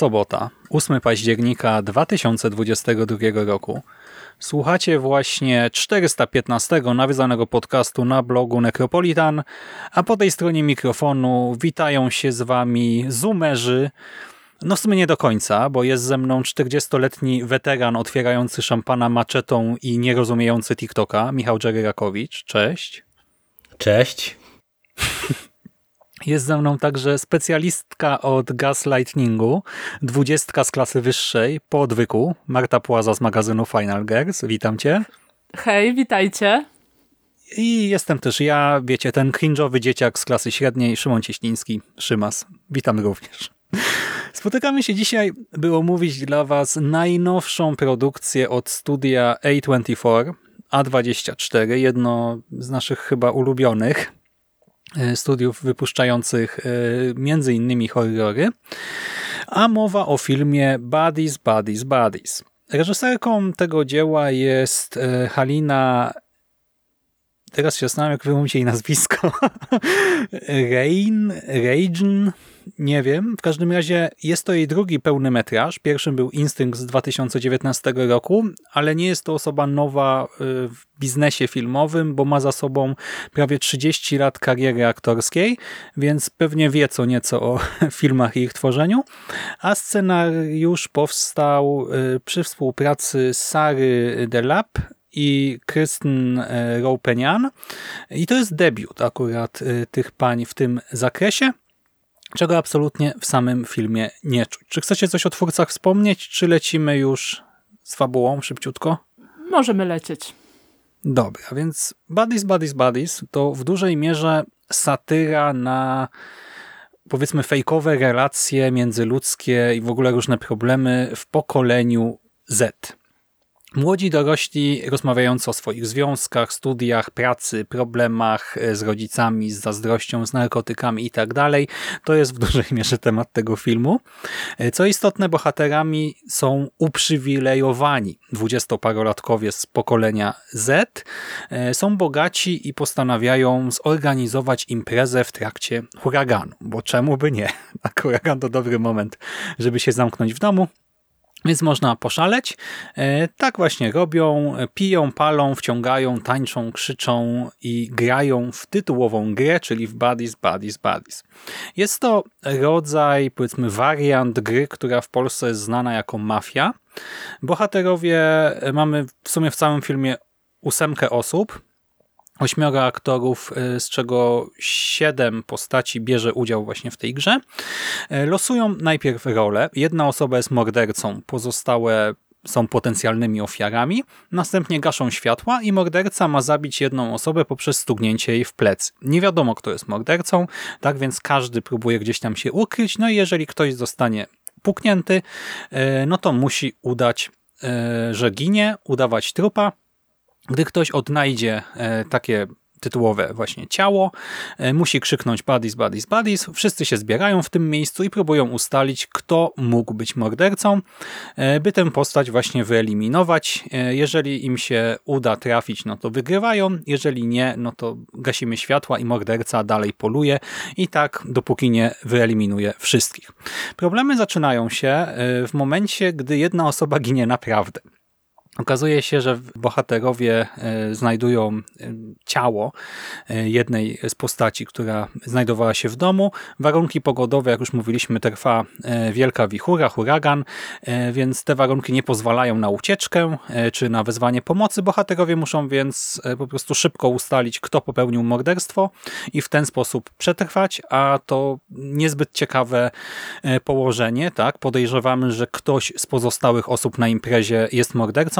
Sobota, 8 października 2022 roku. Słuchacie właśnie 415 nawiązanego podcastu na blogu Necropolitan, a po tej stronie mikrofonu witają się z wami zoomerzy, no w sumie nie do końca, bo jest ze mną 40-letni weteran otwierający szampana maczetą i nierozumiejący TikToka, Michał Dżeryrakowicz. Cześć. Cześć. Jest ze mną także specjalistka od gaslightingu, dwudziestka z klasy wyższej po odwyku, Marta Płaza z magazynu Final Girls. Witam cię. Hej, witajcie. I jestem też ja, wiecie, ten cringe'owy dzieciak z klasy średniej, Szymon Cieśliński, Szymas. Witam również. Spotykamy się dzisiaj, by omówić dla Was najnowszą produkcję od studia A24, A24, jedno z naszych chyba ulubionych studiów wypuszczających e, między innymi horrory, a mowa o filmie Buddies, Buddies, Buddies. Reżyserką tego dzieła jest e, Halina teraz się zastanawiam, jak wymówić jej nazwisko. Rain, Ragin, nie wiem. W każdym razie jest to jej drugi pełny metraż. Pierwszym był Instynkt z 2019 roku, ale nie jest to osoba nowa y, w biznesie filmowym, bo ma za sobą prawie 30 lat kariery aktorskiej, więc pewnie wie co nieco o filmach i ich tworzeniu. A scenariusz powstał y, przy współpracy Sary Delap i Kristen Roupenian. I to jest debiut akurat y, tych pań w tym zakresie czego absolutnie w samym filmie nie czuć. Czy chcecie coś o twórcach wspomnieć, czy lecimy już z fabułą szybciutko? Możemy lecieć. Dobra, więc Buddies, Buddies, Buddies to w dużej mierze satyra na powiedzmy fejkowe relacje międzyludzkie i w ogóle różne problemy w pokoleniu Z. Młodzi dorośli rozmawiający o swoich związkach, studiach, pracy, problemach e, z rodzicami, z zazdrością, z narkotykami i tak dalej. To jest w dużej mierze temat tego filmu. E, co istotne, bohaterami są uprzywilejowani dwudziestoparolatkowie z pokolenia Z. E, są bogaci i postanawiają zorganizować imprezę w trakcie huraganu, bo czemu by nie? Huragan to dobry moment, żeby się zamknąć w domu więc można poszaleć. E, tak właśnie robią, piją, palą, wciągają, tańczą, krzyczą i grają w tytułową grę, czyli w Buddies, Buddies, Buddies. Jest to rodzaj, powiedzmy wariant gry, która w Polsce jest znana jako Mafia. Bohaterowie mamy w sumie w całym filmie ósemkę osób, ośmioro aktorów, y, z czego siedem postaci bierze udział właśnie w tej grze. Y, losują najpierw role. Jedna osoba jest mordercą, pozostałe są potencjalnymi ofiarami. Następnie gaszą światła i morderca ma zabić jedną osobę poprzez stuknięcie jej w plecy. Nie wiadomo, kto jest mordercą, tak więc każdy próbuje gdzieś tam się ukryć. No i jeżeli ktoś zostanie puknięty, y, no to musi udać, że ginie, udawać trupa, gdy ktoś odnajdzie e, takie tytułowe właśnie ciało, e, musi krzyknąć buddies, buddies, buddies. Wszyscy się zbierają w tym miejscu i próbują ustalić, kto mógł być mordercą, e, by tę postać właśnie wyeliminować. Jeżeli im się uda trafić, no to wygrywają. Jeżeli nie, no to gasimy światła i morderca dalej poluje i tak dopóki nie wyeliminuje wszystkich. Problemy zaczynają się w momencie, gdy jedna osoba ginie naprawdę. Okazuje się, że bohaterowie e, znajdują e, ciało e, jednej z postaci, która znajdowała się w domu. Warunki pogodowe, jak już mówiliśmy, trwa wielka wichura, huragan, więc te warunki nie pozwalają na ucieczkę czy na wezwanie pomocy. Bohaterowie muszą więc po prostu szybko ustalić, kto popełnił morderstwo i w ten sposób przetrwać, a to niezbyt ciekawe położenie. tak? Podejrzewamy, że ktoś z pozostałych osób na imprezie jest mordercą,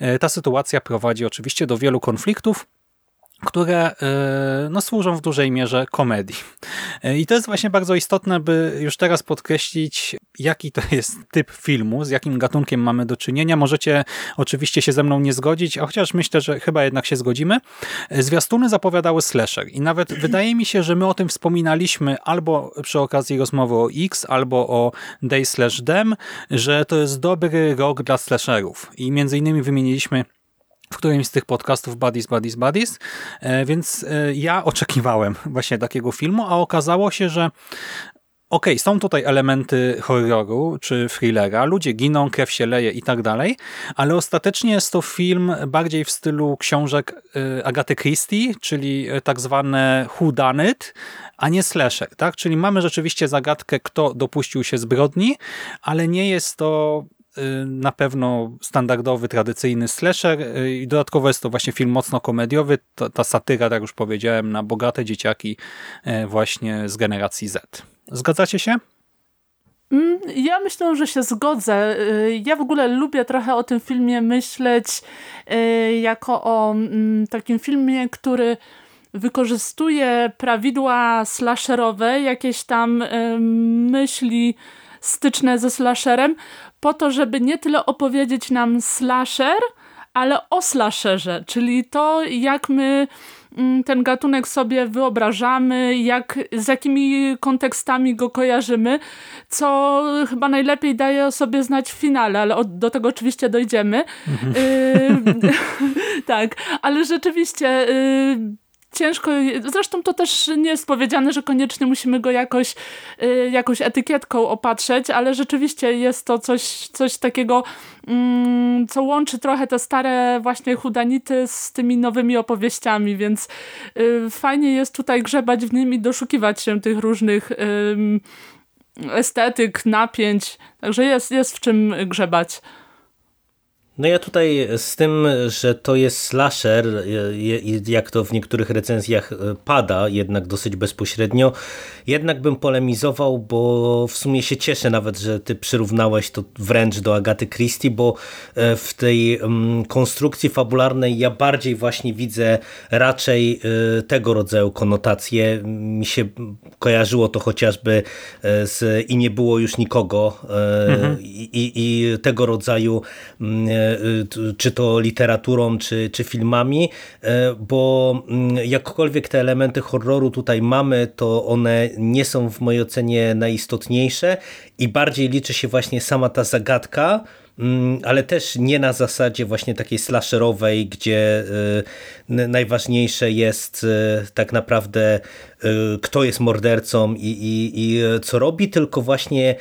E, ta sytuacja prowadzi oczywiście do wielu konfliktów, które e, no, służą w dużej mierze komedii. E, I to jest właśnie bardzo istotne, by już teraz podkreślić, jaki to jest typ filmu, z jakim gatunkiem mamy do czynienia. Możecie oczywiście się ze mną nie zgodzić, a chociaż myślę, że chyba jednak się zgodzimy. Zwiastuny zapowiadały slasher i nawet wydaje mi się, że my o tym wspominaliśmy albo przy okazji rozmowy o X, albo o Day Slash Dem, że to jest dobry rok dla slasherów. I między innymi wymieniliśmy w którymś z tych podcastów Buddies, Buddies, Buddies, e, więc e, ja oczekiwałem właśnie takiego filmu, a okazało się, że okej, okay, są tutaj elementy horroru czy thrillera, ludzie giną, krew się leje i tak dalej, ale ostatecznie jest to film bardziej w stylu książek e, Agaty Christie, czyli tak zwane whodunit, a nie slasher, tak? Czyli mamy rzeczywiście zagadkę, kto dopuścił się zbrodni, ale nie jest to na pewno standardowy, tradycyjny slasher y, i dodatkowo jest to właśnie film mocno komediowy, ta, ta satyra, tak już powiedziałem, na bogate dzieciaki y, właśnie z generacji Z. Zgadzacie się? Mm, ja myślę, że się zgodzę. Ja w ogóle lubię trochę o tym filmie myśleć jako o mm, takim filmie, który wykorzystuje prawidła slasherowe, jakieś tam myśli styczne ze slasherem, po to, żeby nie tyle opowiedzieć nam slasher, ale o slasherze, czyli to, jak my mm, ten gatunek sobie wyobrażamy, jak, z jakimi kontekstami go kojarzymy, co chyba najlepiej daje o sobie znać w finale, ale do tego oczywiście dojdziemy. Mhm. Y tak, ale rzeczywiście... Y ciężko, zresztą to też nie jest powiedziane, że koniecznie musimy go jakoś, y, etykietką opatrzeć, ale rzeczywiście jest to coś, coś takiego, mm, co łączy trochę te stare właśnie chudanity z tymi nowymi opowieściami, więc y, fajnie jest tutaj grzebać w nim i doszukiwać się tych różnych estetyk, napięć, także jest, jest w czym grzebać. No ja tutaj z tym, że to jest slasher, jak to w niektórych recenzjach e, pada, jednak dosyć bezpośrednio, jednak bym polemizował, bo w sumie się cieszę nawet, że ty przyrównałeś to wręcz do Agaty Christie, bo e, w tej mm, konstrukcji fabularnej ja bardziej właśnie widzę raczej e, tego rodzaju konotacje. Mi się kojarzyło to chociażby z I nie było już nikogo mhm. i, i tego rodzaju mm, czy to literaturą, czy, czy filmami, y, bo mm, jakkolwiek te elementy horroru tutaj mamy, to one nie są w mojej ocenie najistotniejsze i bardziej liczy się właśnie sama ta zagadka, mm, ale też nie na zasadzie właśnie takiej slasherowej, gdzie y, najważniejsze jest tak naprawdę kto jest mordercą i, i, i co robi, tylko właśnie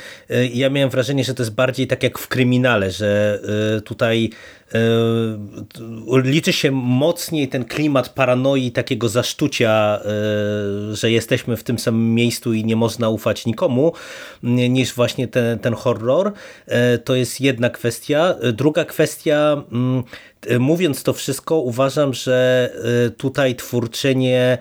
ja miałem wrażenie, że to jest bardziej tak jak w kryminale, że tutaj E, liczy się mocniej ten klimat paranoi, takiego zaszczucia, e, że jesteśmy w tym samym miejscu i nie można ufać nikomu, niż właśnie ten, ten horror. To jest jedna kwestia. Druga kwestia, mm, mówiąc to wszystko, uważam, że tutaj twórczynie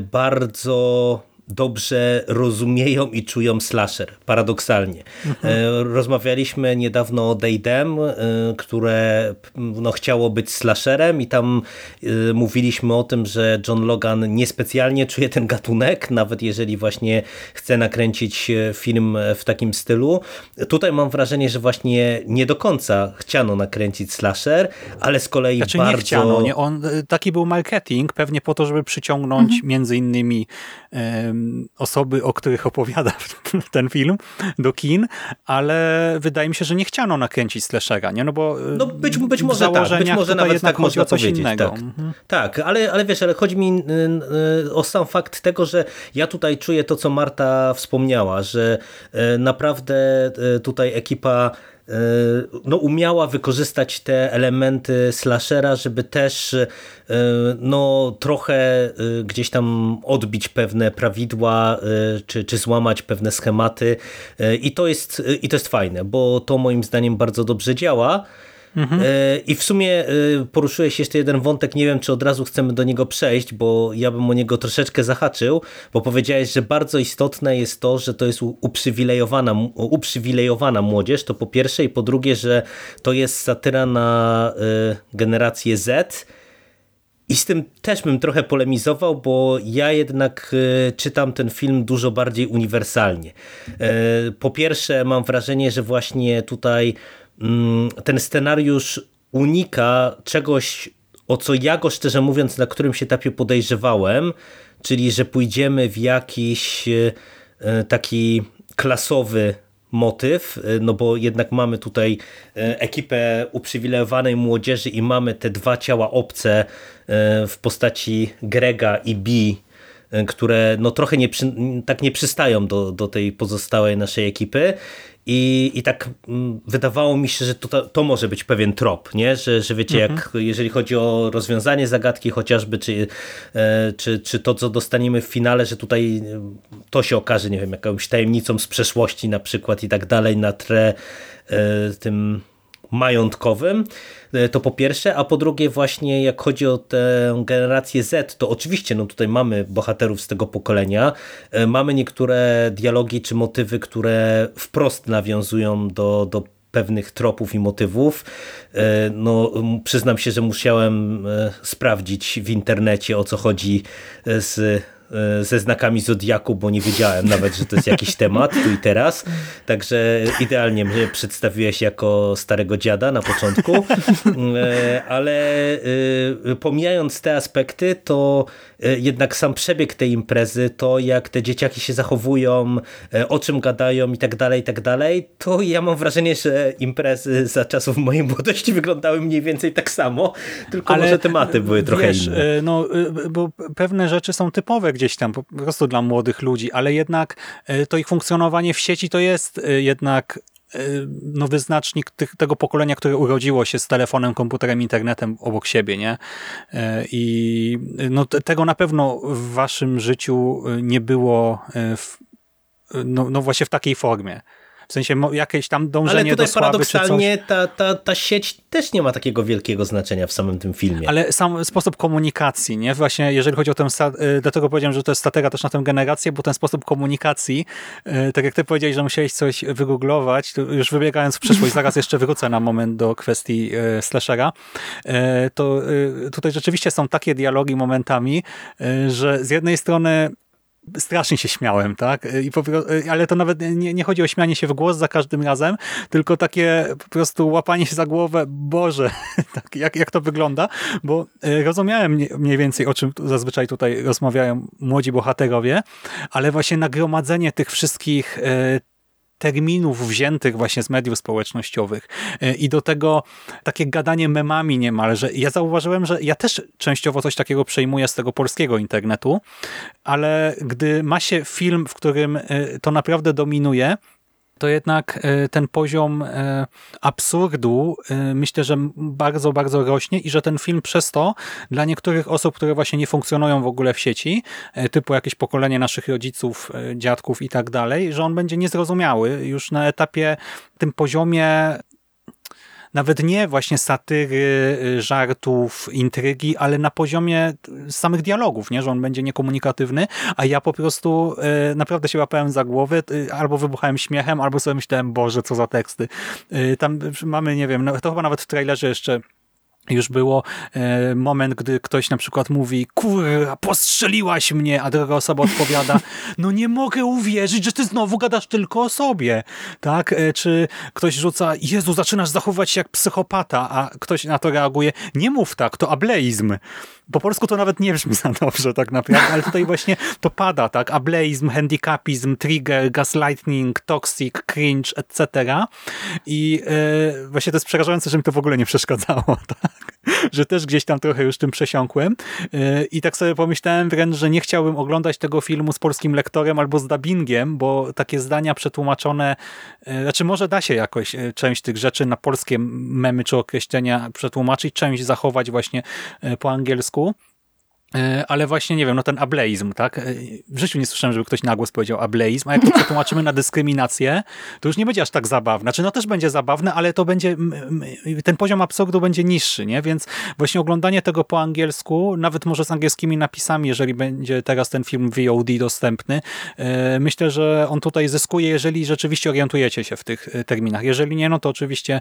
bardzo dobrze rozumieją i czują slasher, paradoksalnie. Mhm. Rozmawialiśmy niedawno o Daydem, e, które no, chciało być slasherem i tam e, mówiliśmy o tym, że John Logan niespecjalnie czuje ten gatunek, nawet jeżeli właśnie chce nakręcić film w takim stylu. Tutaj mam wrażenie, że właśnie nie do końca chciano nakręcić slasher, ale z kolei znaczy, bardzo... nie chciano, nie? On, taki był marketing, pewnie po to, żeby przyciągnąć mhm. między innymi osoby, o których opowiada ten film do kin, ale wydaje mi się, że nie chciano nakręcić slashera, nie? No bo no być, być może tak, być może nawet tak można powiedzieć. Tak, mhm. tak ale, ale wiesz, ale chodzi mi o sam fakt tego, że ja tutaj czuję to, co Marta wspomniała, że naprawdę tutaj ekipa no, umiała wykorzystać te elementy slashera, żeby też no, trochę gdzieś tam odbić pewne prawidła, czy, czy złamać pewne schematy i to, jest, i to jest fajne, bo to moim zdaniem bardzo dobrze działa. Mhm. E, I w sumie e, poruszyłeś jeszcze jeden wątek, nie wiem czy od razu chcemy do niego przejść, bo ja bym o niego troszeczkę zahaczył, bo powiedziałeś, że bardzo istotne jest to, że to jest uprzywilejowana, uprzywilejowana młodzież, to po pierwsze i po drugie, że to jest satyra na e, generację Z, i z tym też bym trochę polemizował, bo ja jednak czytam ten film dużo bardziej uniwersalnie. Po pierwsze, mam wrażenie, że właśnie tutaj ten scenariusz unika czegoś, o co ja go szczerze mówiąc na którymś etapie podejrzewałem, czyli że pójdziemy w jakiś e, e, taki klasowy motyw, e, no bo jednak mamy tutaj ekipę uprzywilejowanej młodzieży i mamy te dwa ciała obce w postaci Grega i B, które no trochę nie, tak nie przystają do, do tej pozostałej naszej ekipy i, I tak mm, wydawało mi się, że to, to może być pewien trop, nie? Że, że wiecie, mhm. jak jeżeli chodzi o rozwiązanie zagadki chociażby, czy, e, czy, czy to, co dostaniemy w finale, że tutaj e, to się okaże, nie wiem, jakąś tajemnicą z przeszłości na przykład i tak dalej na tle e, tym majątkowym, e, to po pierwsze, a po drugie właśnie jak chodzi o tę generację Z, to oczywiście no tutaj mamy bohaterów z tego pokolenia, e, mamy niektóre dialogi czy motywy, które wprost nawiązują do, do pewnych tropów i motywów. E, no, przyznam się, że musiałem sprawdzić w internecie o co chodzi z ze znakami Zodiaku, bo nie wiedziałem nawet, że to jest jakiś temat tu i teraz. Także idealnie mnie przedstawiłeś jako starego dziada na początku. E, ale e, pomijając te aspekty, to jednak sam przebieg tej imprezy, to jak te dzieciaki się zachowują, o czym gadają i tak dalej, i tak dalej, to ja mam wrażenie, że imprezy za czasów mojej młodości wyglądały mniej więcej tak samo, tylko ale może tematy były trochę wiesz, inne. No, bo pewne rzeczy są typowe gdzieś tam po prostu dla młodych ludzi, ale jednak e, to ich funkcjonowanie w sieci to jest e, jednak e, no, wyznacznik tych, tego pokolenia, które urodziło się z telefonem, komputerem, internetem obok siebie, nie? I no, tego na pewno w waszym życiu nie było w, no, no właśnie w takiej formie. W sensie jakieś tam dążenie Ale tutaj do sławy paradoksalnie ta, ta, ta sieć też nie ma takiego wielkiego znaczenia w samym tym filmie. Ale sam sposób komunikacji, nie? Właśnie jeżeli chodzi o tę, y, dlatego powiedziałem, że to jest stratega też na tę generację, bo ten sposób komunikacji, y, tak jak ty powiedziałeś, że musiałeś coś wygooglować, już wybiegając w przyszłość, zaraz jeszcze wrócę na moment do kwestii y, slashera, to tutaj rzeczywiście są takie dialogi momentami, że z jednej strony strasznie się śmiałem, tak? I po, ale to nawet nie, nie chodzi o śmianie się w głos za każdym razem, tylko takie po prostu łapanie się za głowę, Boże, tak, jak, jak to wygląda, bo e, rozumiałem mniej więcej, o czym zazwyczaj tutaj rozmawiają młodzi bohaterowie, ale właśnie nagromadzenie tych wszystkich e, terminów wziętych właśnie z mediów społecznościowych e, i do tego takie gadanie memami niemalże. Ja zauważyłem, że ja też częściowo coś takiego przejmuję z tego polskiego internetu, ale gdy ma się film, w którym e, to naprawdę dominuje, to jednak e, ten poziom e, absurdu e, myślę, że bardzo, bardzo rośnie i że ten film przez to dla niektórych osób, które właśnie nie funkcjonują w ogóle w sieci, typu jakieś pokolenie naszych rodziców, dziadków i tak dalej, że on będzie niezrozumiały już na etapie, tym poziomie nawet nie właśnie satyry, y, żartów, intrygi, ale na poziomie samych dialogów, nie? że on będzie niekomunikatywny, a ja po prostu y, naprawdę się łapałem za głowę, y, albo wybuchałem śmiechem, albo sobie myślałem, Boże, co za teksty. Tam mamy, nie wiem, no, to chyba nawet w trailerze jeszcze już było e, moment, gdy ktoś na przykład mówi kurwa, postrzeliłaś mnie, a druga osoba odpowiada no nie mogę uwierzyć, że ty znowu gadasz tylko o sobie. tak? E, czy ktoś rzuca Jezu, zaczynasz zachowywać się jak psychopata, a ktoś na to reaguje nie mów tak, to ableizm. Po polsku to nawet nie brzmi za dobrze tak naprawdę, ale tutaj właśnie to pada, tak? Ableizm, handicapizm, trigger, gaslighting, toxic, cringe, etc. I e, właśnie to jest przerażające, że mi to w ogóle nie przeszkadzało, tak? Że też gdzieś tam trochę już tym przesiąkłem. Y, I tak sobie pomyślałem wręcz, że nie chciałbym oglądać tego filmu z polskim lektorem albo z dubbingiem, bo takie zdania przetłumaczone, y, znaczy może da się jakoś y, część tych rzeczy na polskie memy czy określenia przetłumaczyć, część zachować właśnie po angielsku. E, ale właśnie, nie wiem, no ten ableizm, tak? E, w życiu nie słyszałem, żeby ktoś na głos powiedział ableizm, a jak to przetłumaczymy na dyskryminację, to już nie będzie aż tak zabawne. Znaczy, no też będzie zabawne, ale to będzie, ten poziom absurdu będzie niższy, nie? Więc właśnie oglądanie tego po angielsku, nawet może z angielskimi napisami, jeżeli będzie teraz ten film VOD dostępny, e, myślę, że on tutaj zyskuje, jeżeli rzeczywiście orientujecie się w tych terminach. Jeżeli nie, no to oczywiście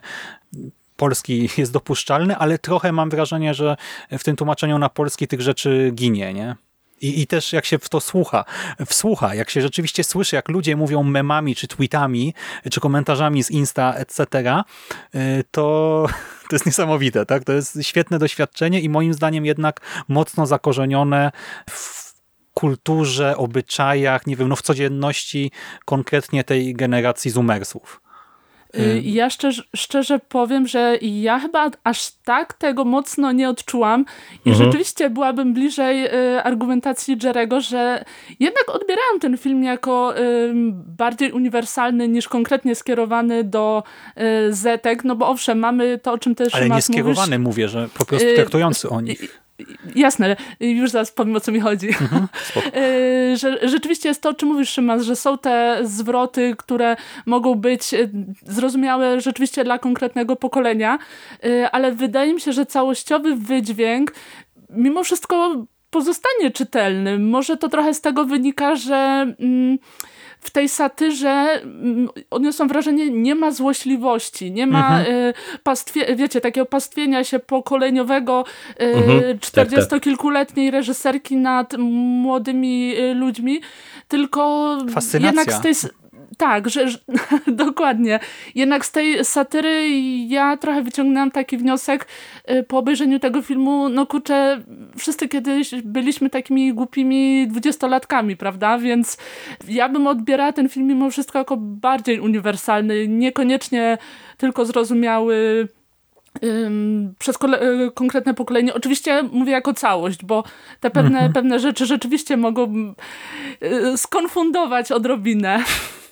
polski jest dopuszczalny, ale trochę mam wrażenie, że w tym tłumaczeniu na polski tych rzeczy ginie, nie? I, I też jak się w to słucha, wsłucha, jak się rzeczywiście słyszy, jak ludzie mówią memami, czy tweetami, czy komentarzami z Insta, etc., y, to, to jest niesamowite, tak? To jest świetne doświadczenie i moim zdaniem jednak mocno zakorzenione w kulturze, obyczajach, nie wiem, no w codzienności konkretnie tej generacji zoomersów. Y, ja szczerze, szczerze powiem, że ja chyba aż tak tego mocno nie odczułam i mhm. rzeczywiście byłabym bliżej y, argumentacji Jerego, że jednak odbierałam ten film jako y, bardziej uniwersalny niż konkretnie skierowany do Zetek, no bo owszem, mamy to, o czym też Ale nie skierowany mówisz, mówię, że po prostu traktujący o nich. Jasne, już zaraz powiem o co mi chodzi. Mhm, e, że rzeczywiście jest to, o czym mówisz Szymas, że są te zwroty, które mogą być e, zrozumiałe rzeczywiście dla konkretnego pokolenia, e, ale wydaje mi się, że całościowy wydźwięk mimo wszystko pozostanie czytelny. Może to trochę z tego wynika, że... Mm, w tej satyrze mm, odniosłam wrażenie, nie ma złośliwości, nie ma mhm. Y, pastwie, wiecie, takiego pastwienia się pokoleniowego y, mhm. czterdziestokilkuletniej reżyserki nad młodymi y, ludźmi, tylko jednak z tej tak, że, że dokładnie. Jednak z tej satyry ja trochę wyciągnęłam taki wniosek y, po obejrzeniu tego filmu, no kurczę, wszyscy kiedyś byliśmy takimi głupimi dwudziestolatkami, prawda? Więc ja bym odbierała ten film mimo wszystko jako bardziej uniwersalny, niekoniecznie tylko zrozumiały przez y, konkretne pokolenie. Oczywiście mówię jako całość, bo te pewne, mhm. pewne rzeczy rzeczywiście mogą y, skonfundować odrobinę.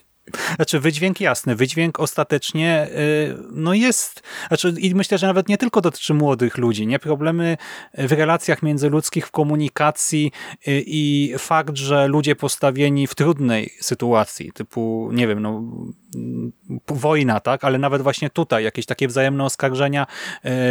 Znaczy wydźwięk jasny, wydźwięk ostatecznie y, no jest, znaczy i myślę, że nawet nie tylko dotyczy młodych ludzi, nie? Problemy w relacjach międzyludzkich, w komunikacji y, i fakt, że ludzie postawieni w trudnej sytuacji, typu nie wiem, no wojna, tak, ale nawet właśnie tutaj jakieś takie wzajemne oskarżenia,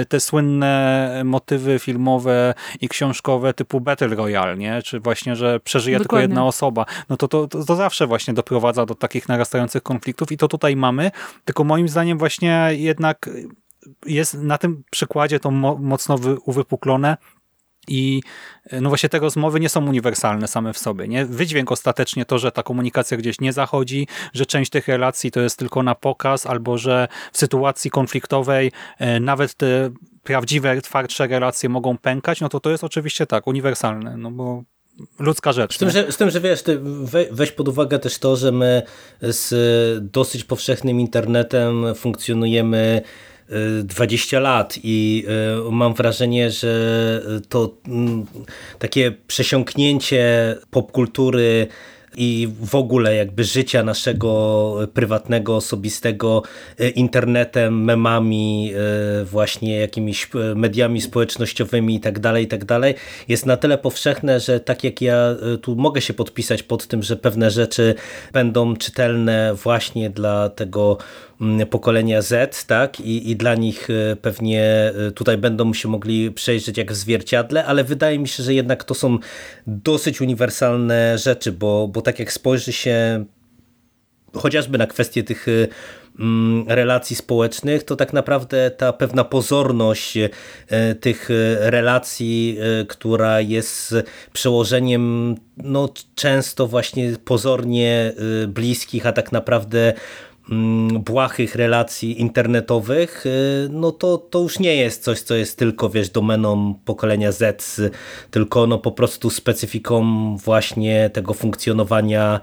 y, te słynne motywy filmowe i książkowe typu Battle Royale, nie? czy właśnie, że przeżyje Dokładnie. tylko jedna osoba, no to, to, to, zawsze właśnie doprowadza do takich narastających konfliktów i to tutaj mamy, tylko moim zdaniem właśnie jednak jest na tym przykładzie to mo mocno uwypuklone i no właśnie te rozmowy nie są uniwersalne same w sobie. Nie? Wydźwięk ostatecznie to, że ta komunikacja gdzieś nie zachodzi, że część tych relacji to jest tylko na pokaz, albo że w sytuacji konfliktowej e, nawet te prawdziwe, twardsze relacje mogą pękać, no to to jest oczywiście tak, uniwersalne, no bo ludzka rzecz. Z tym, że, z tym, że wiesz, ty weź pod uwagę też to, że my z dosyć powszechnym internetem funkcjonujemy 20 y, lat i y, mam wrażenie, że to mm, takie przesiąknięcie popkultury i w ogóle jakby życia naszego prywatnego, osobistego e, internetem, memami, właśnie jakimiś mediami społecznościowymi i tak dalej, i tak dalej, jest na tyle powszechne, że tak jak ja tu mogę się podpisać pod tym, że pewne rzeczy będą czytelne właśnie dla tego pokolenia Z, tak? I, I dla nich pewnie tutaj będą się mogli przejrzeć jak w zwierciadle, ale wydaje mi się, że jednak to są dosyć uniwersalne rzeczy, bo, bo tak jak spojrzy się chociażby na kwestię tych y, mm, relacji społecznych, to tak naprawdę ta pewna pozorność tych relacji, która jest przełożeniem no, często właśnie pozornie bliskich, a tak naprawdę Mm, błahych relacji internetowych, y, no to, to już nie jest coś, co jest tylko, wiesz, domeną pokolenia Z, tylko no po prostu specyfiką właśnie tego funkcjonowania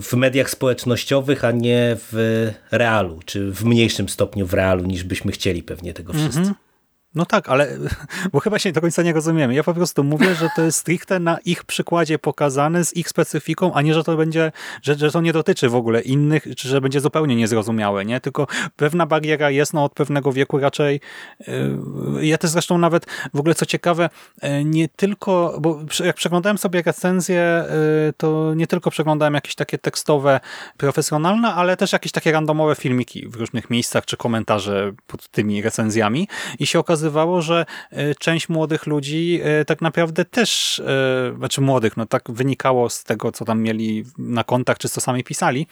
w mediach społecznościowych, a nie w realu, czy w mniejszym stopniu w realu, niż byśmy chcieli pewnie tego wszyscy. Mm -hmm. No tak, ale bo chyba się do końca nie rozumiemy. Ja po prostu mówię, że to jest stricte na ich przykładzie pokazane z ich specyfiką, a nie, że to będzie, że, że to nie dotyczy w ogóle innych, czy że będzie zupełnie niezrozumiałe, nie? Tylko pewna bariera jest, no od pewnego wieku raczej. Yy, ja też zresztą nawet w ogóle co ciekawe, yy, nie tylko, bo jak przeglądałem sobie recenzje, yy, to nie tylko przeglądałem jakieś takie tekstowe, profesjonalne, ale też jakieś takie randomowe filmiki w różnych miejscach, czy komentarze pod tymi recenzjami i się okazało, okazywało, że e, część młodych ludzi e, tak naprawdę też, e, znaczy młodych, no tak wynikało z tego, co tam mieli na kontach, czy co sami pisali,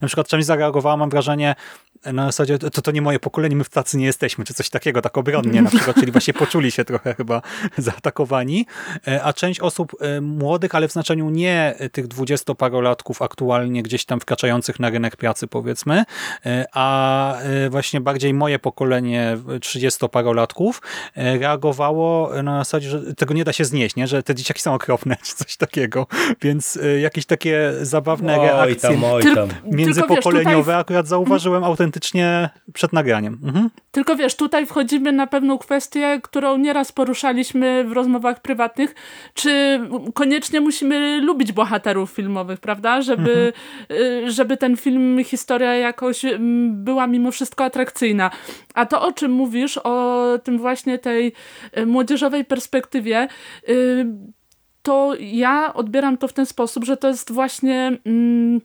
na przykład część zareagowała, mam wrażenie, na zasadzie to, to nie moje pokolenie, my w tacy nie jesteśmy, czy coś takiego, tak obronnie na przykład, czyli właśnie poczuli się trochę chyba zaatakowani, e, a część osób e, młodych, ale w znaczeniu nie tych dwudziestoparolatków aktualnie gdzieś tam wkraczających na rynek pracy powiedzmy, e, a właśnie bardziej moje pokolenie trzydziestoparolatków reagowało na zasadzie, że tego nie da się znieść, nie? że te dzieciaki są okropne, czy coś takiego, więc jakieś takie zabawne oj reakcje tam, oj tam. międzypokoleniowe wiesz, tutaj... akurat zauważyłem autentycznie autentycznie przed nagraniem. Mhm. Tylko wiesz, tutaj wchodzimy na pewną kwestię, którą nieraz poruszaliśmy w rozmowach prywatnych, czy koniecznie musimy lubić bohaterów filmowych, prawda? Żeby, mhm. Y, żeby ten film, historia jakoś była mimo wszystko atrakcyjna. A to, o czym mówisz, o tym właśnie tej y, młodzieżowej perspektywie, y, to ja odbieram to w ten sposób, że to jest właśnie mm,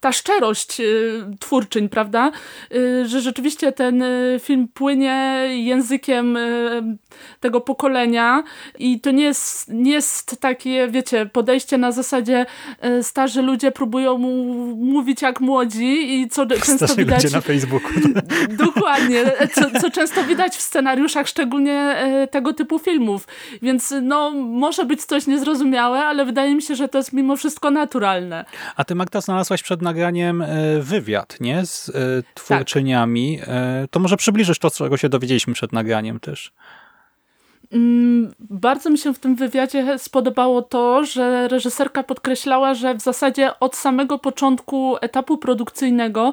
ta szczerość y, twórczyń, prawda? Y, że rzeczywiście ten y, film płynie językiem tego pokolenia i to nie jest, nie jest takie, wiecie, podejście na zasadzie starzy ludzie próbują mówić jak młodzi i co często starzy widać... ludzie na Facebooku. Dokładnie, co, co często widać w scenariuszach, szczególnie tego typu filmów. Więc no, może być coś niezrozumiałe, ale wydaje mi się, że to jest mimo wszystko naturalne. A ty Magda znalazłaś przed nagraniem e, wywiad nie? z e, twórczyniami. Tak. To może przybliżysz to, czego się dowiedzieliśmy przed nagraniem też. Mm, bardzo mi się w tym wywiadzie spodobało to, że reżyserka podkreślała, że w zasadzie od samego początku etapu produkcyjnego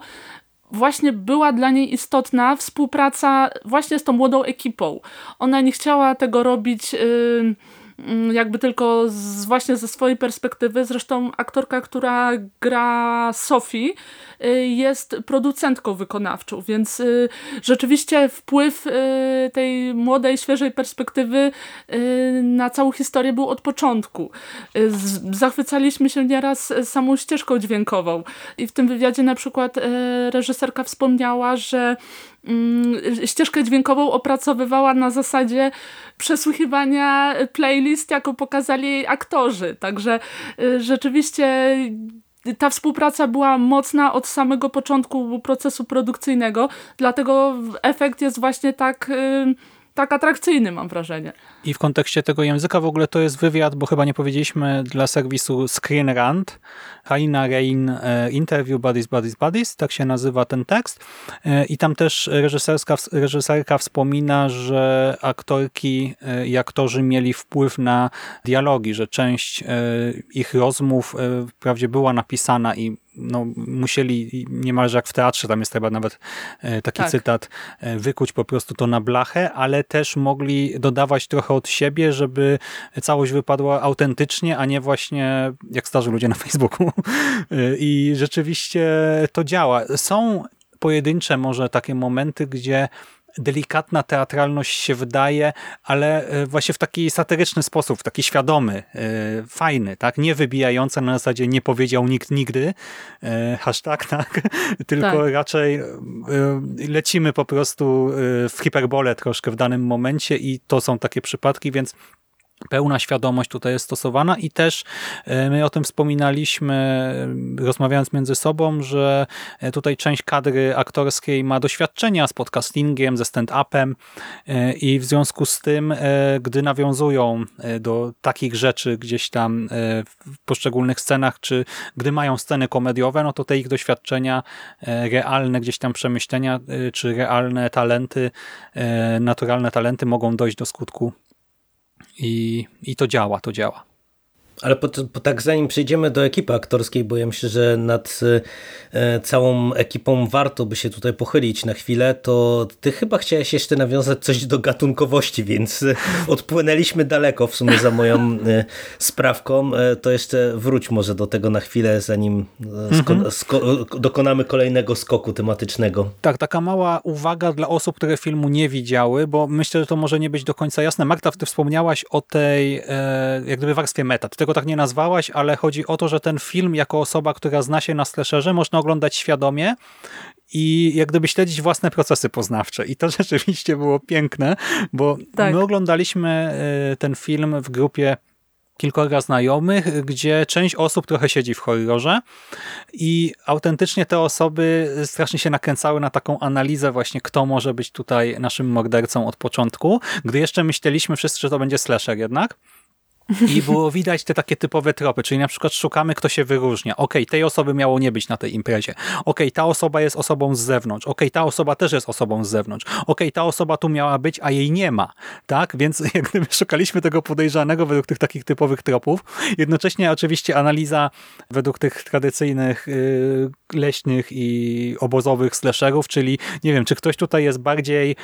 właśnie była dla niej istotna współpraca właśnie z tą młodą ekipą. Ona nie chciała tego robić... Yy, jakby tylko z, właśnie ze swojej perspektywy. Zresztą aktorka, która gra Sophie y, jest producentką wykonawczą, więc y, rzeczywiście wpływ y, tej młodej, świeżej perspektywy na całą historię był od początku. Zachwycaliśmy się nieraz samą ścieżką dźwiękową i w tym wywiadzie na przykład reżyserka wspomniała, że Mm, ścieżkę dźwiękową opracowywała na zasadzie przesłuchiwania playlist, jaką pokazali aktorzy. Także y, rzeczywiście ta współpraca była mocna od samego początku procesu produkcyjnego, dlatego efekt jest właśnie tak y, tak atrakcyjny, mam wrażenie. I w kontekście tego języka w ogóle to jest wywiad, bo chyba nie powiedzieliśmy dla serwisu Screen Rant, Halina Rein e, Interview Buddies, Buddies, Buddies, tak się nazywa ten tekst. E, I tam też reżyserska, reżyserka wspomina, że aktorki e, i aktorzy mieli wpływ na dialogi, że część ich rozmów wprawdzie była napisana i no, musieli niemalże jak w teatrze, tam jest chyba nawet taki tak. cytat, wykuć po prostu to na blachę, ale też mogli dodawać trochę od siebie, żeby całość wypadła autentycznie, a nie właśnie jak starzy ludzie na Facebooku. I rzeczywiście to działa. Są pojedyncze może takie momenty, gdzie delikatna teatralność się wydaje, ale e, właśnie w taki satyryczny sposób, taki świadomy, e, fajny, tak? Nie wybijający na zasadzie nie powiedział nikt nigdy, e, hashtag, tak? Tylko tak. raczej lecimy po prostu w hiperbole troszkę w danym momencie i to są takie przypadki, więc Pełna świadomość tutaj jest stosowana i też e, my o tym wspominaliśmy, rozmawiając między sobą, że e, tutaj część kadry aktorskiej ma doświadczenia z podcastingiem, ze stand-upem e, i w związku z tym, gdy nawiązują do takich rzeczy gdzieś tam w poszczególnych scenach, czy gdy mają sceny komediowe, no to te ich doświadczenia, realne gdzieś tam przemyślenia, czy realne talenty, naturalne talenty mogą dojść do skutku i, i to działa, to działa. Ale po, po, tak zanim przejdziemy do ekipy aktorskiej, bo ja myślę, że nad e, całą ekipą warto by się tutaj pochylić na chwilę, to ty chyba chciałeś jeszcze nawiązać coś do gatunkowości, więc e, odpłynęliśmy daleko w sumie za moją e, sprawką. E, to jeszcze wróć może do tego na chwilę, zanim e, mhm. dokonamy kolejnego skoku tematycznego. Tak, taka mała uwaga dla osób, które filmu nie widziały, bo myślę, że to może nie być do końca jasne. Magda, ty wspomniałaś o tej e, jak gdyby warstwie meta. Tego tak nie nazwałaś, ale chodzi o to, że ten film jako osoba, która zna się na slasherze, można oglądać świadomie i jak gdyby śledzić własne procesy poznawcze. I to rzeczywiście było piękne, bo tak. my oglądaliśmy e, ten film w grupie kilkorga znajomych, gdzie część osób trochę siedzi w horrorze i autentycznie te osoby strasznie się nakręcały na taką analizę właśnie, kto może być tutaj naszym mordercą od początku, gdy jeszcze myśleliśmy wszyscy, że to będzie slasher jednak. I było widać te takie typowe tropy, czyli na przykład szukamy, kto się wyróżnia. Ok, tej osoby miało nie być na tej imprezie. Ok, ta osoba jest osobą z zewnątrz. Ok, ta osoba też jest osobą z zewnątrz. Ok, ta osoba tu miała być, a jej nie ma. Tak? Więc jak gdyby szukaliśmy tego podejrzanego według tych takich typowych tropów. Jednocześnie oczywiście analiza według tych tradycyjnych yy, leśnych i obozowych slasherów, czyli nie wiem, czy ktoś tutaj jest bardziej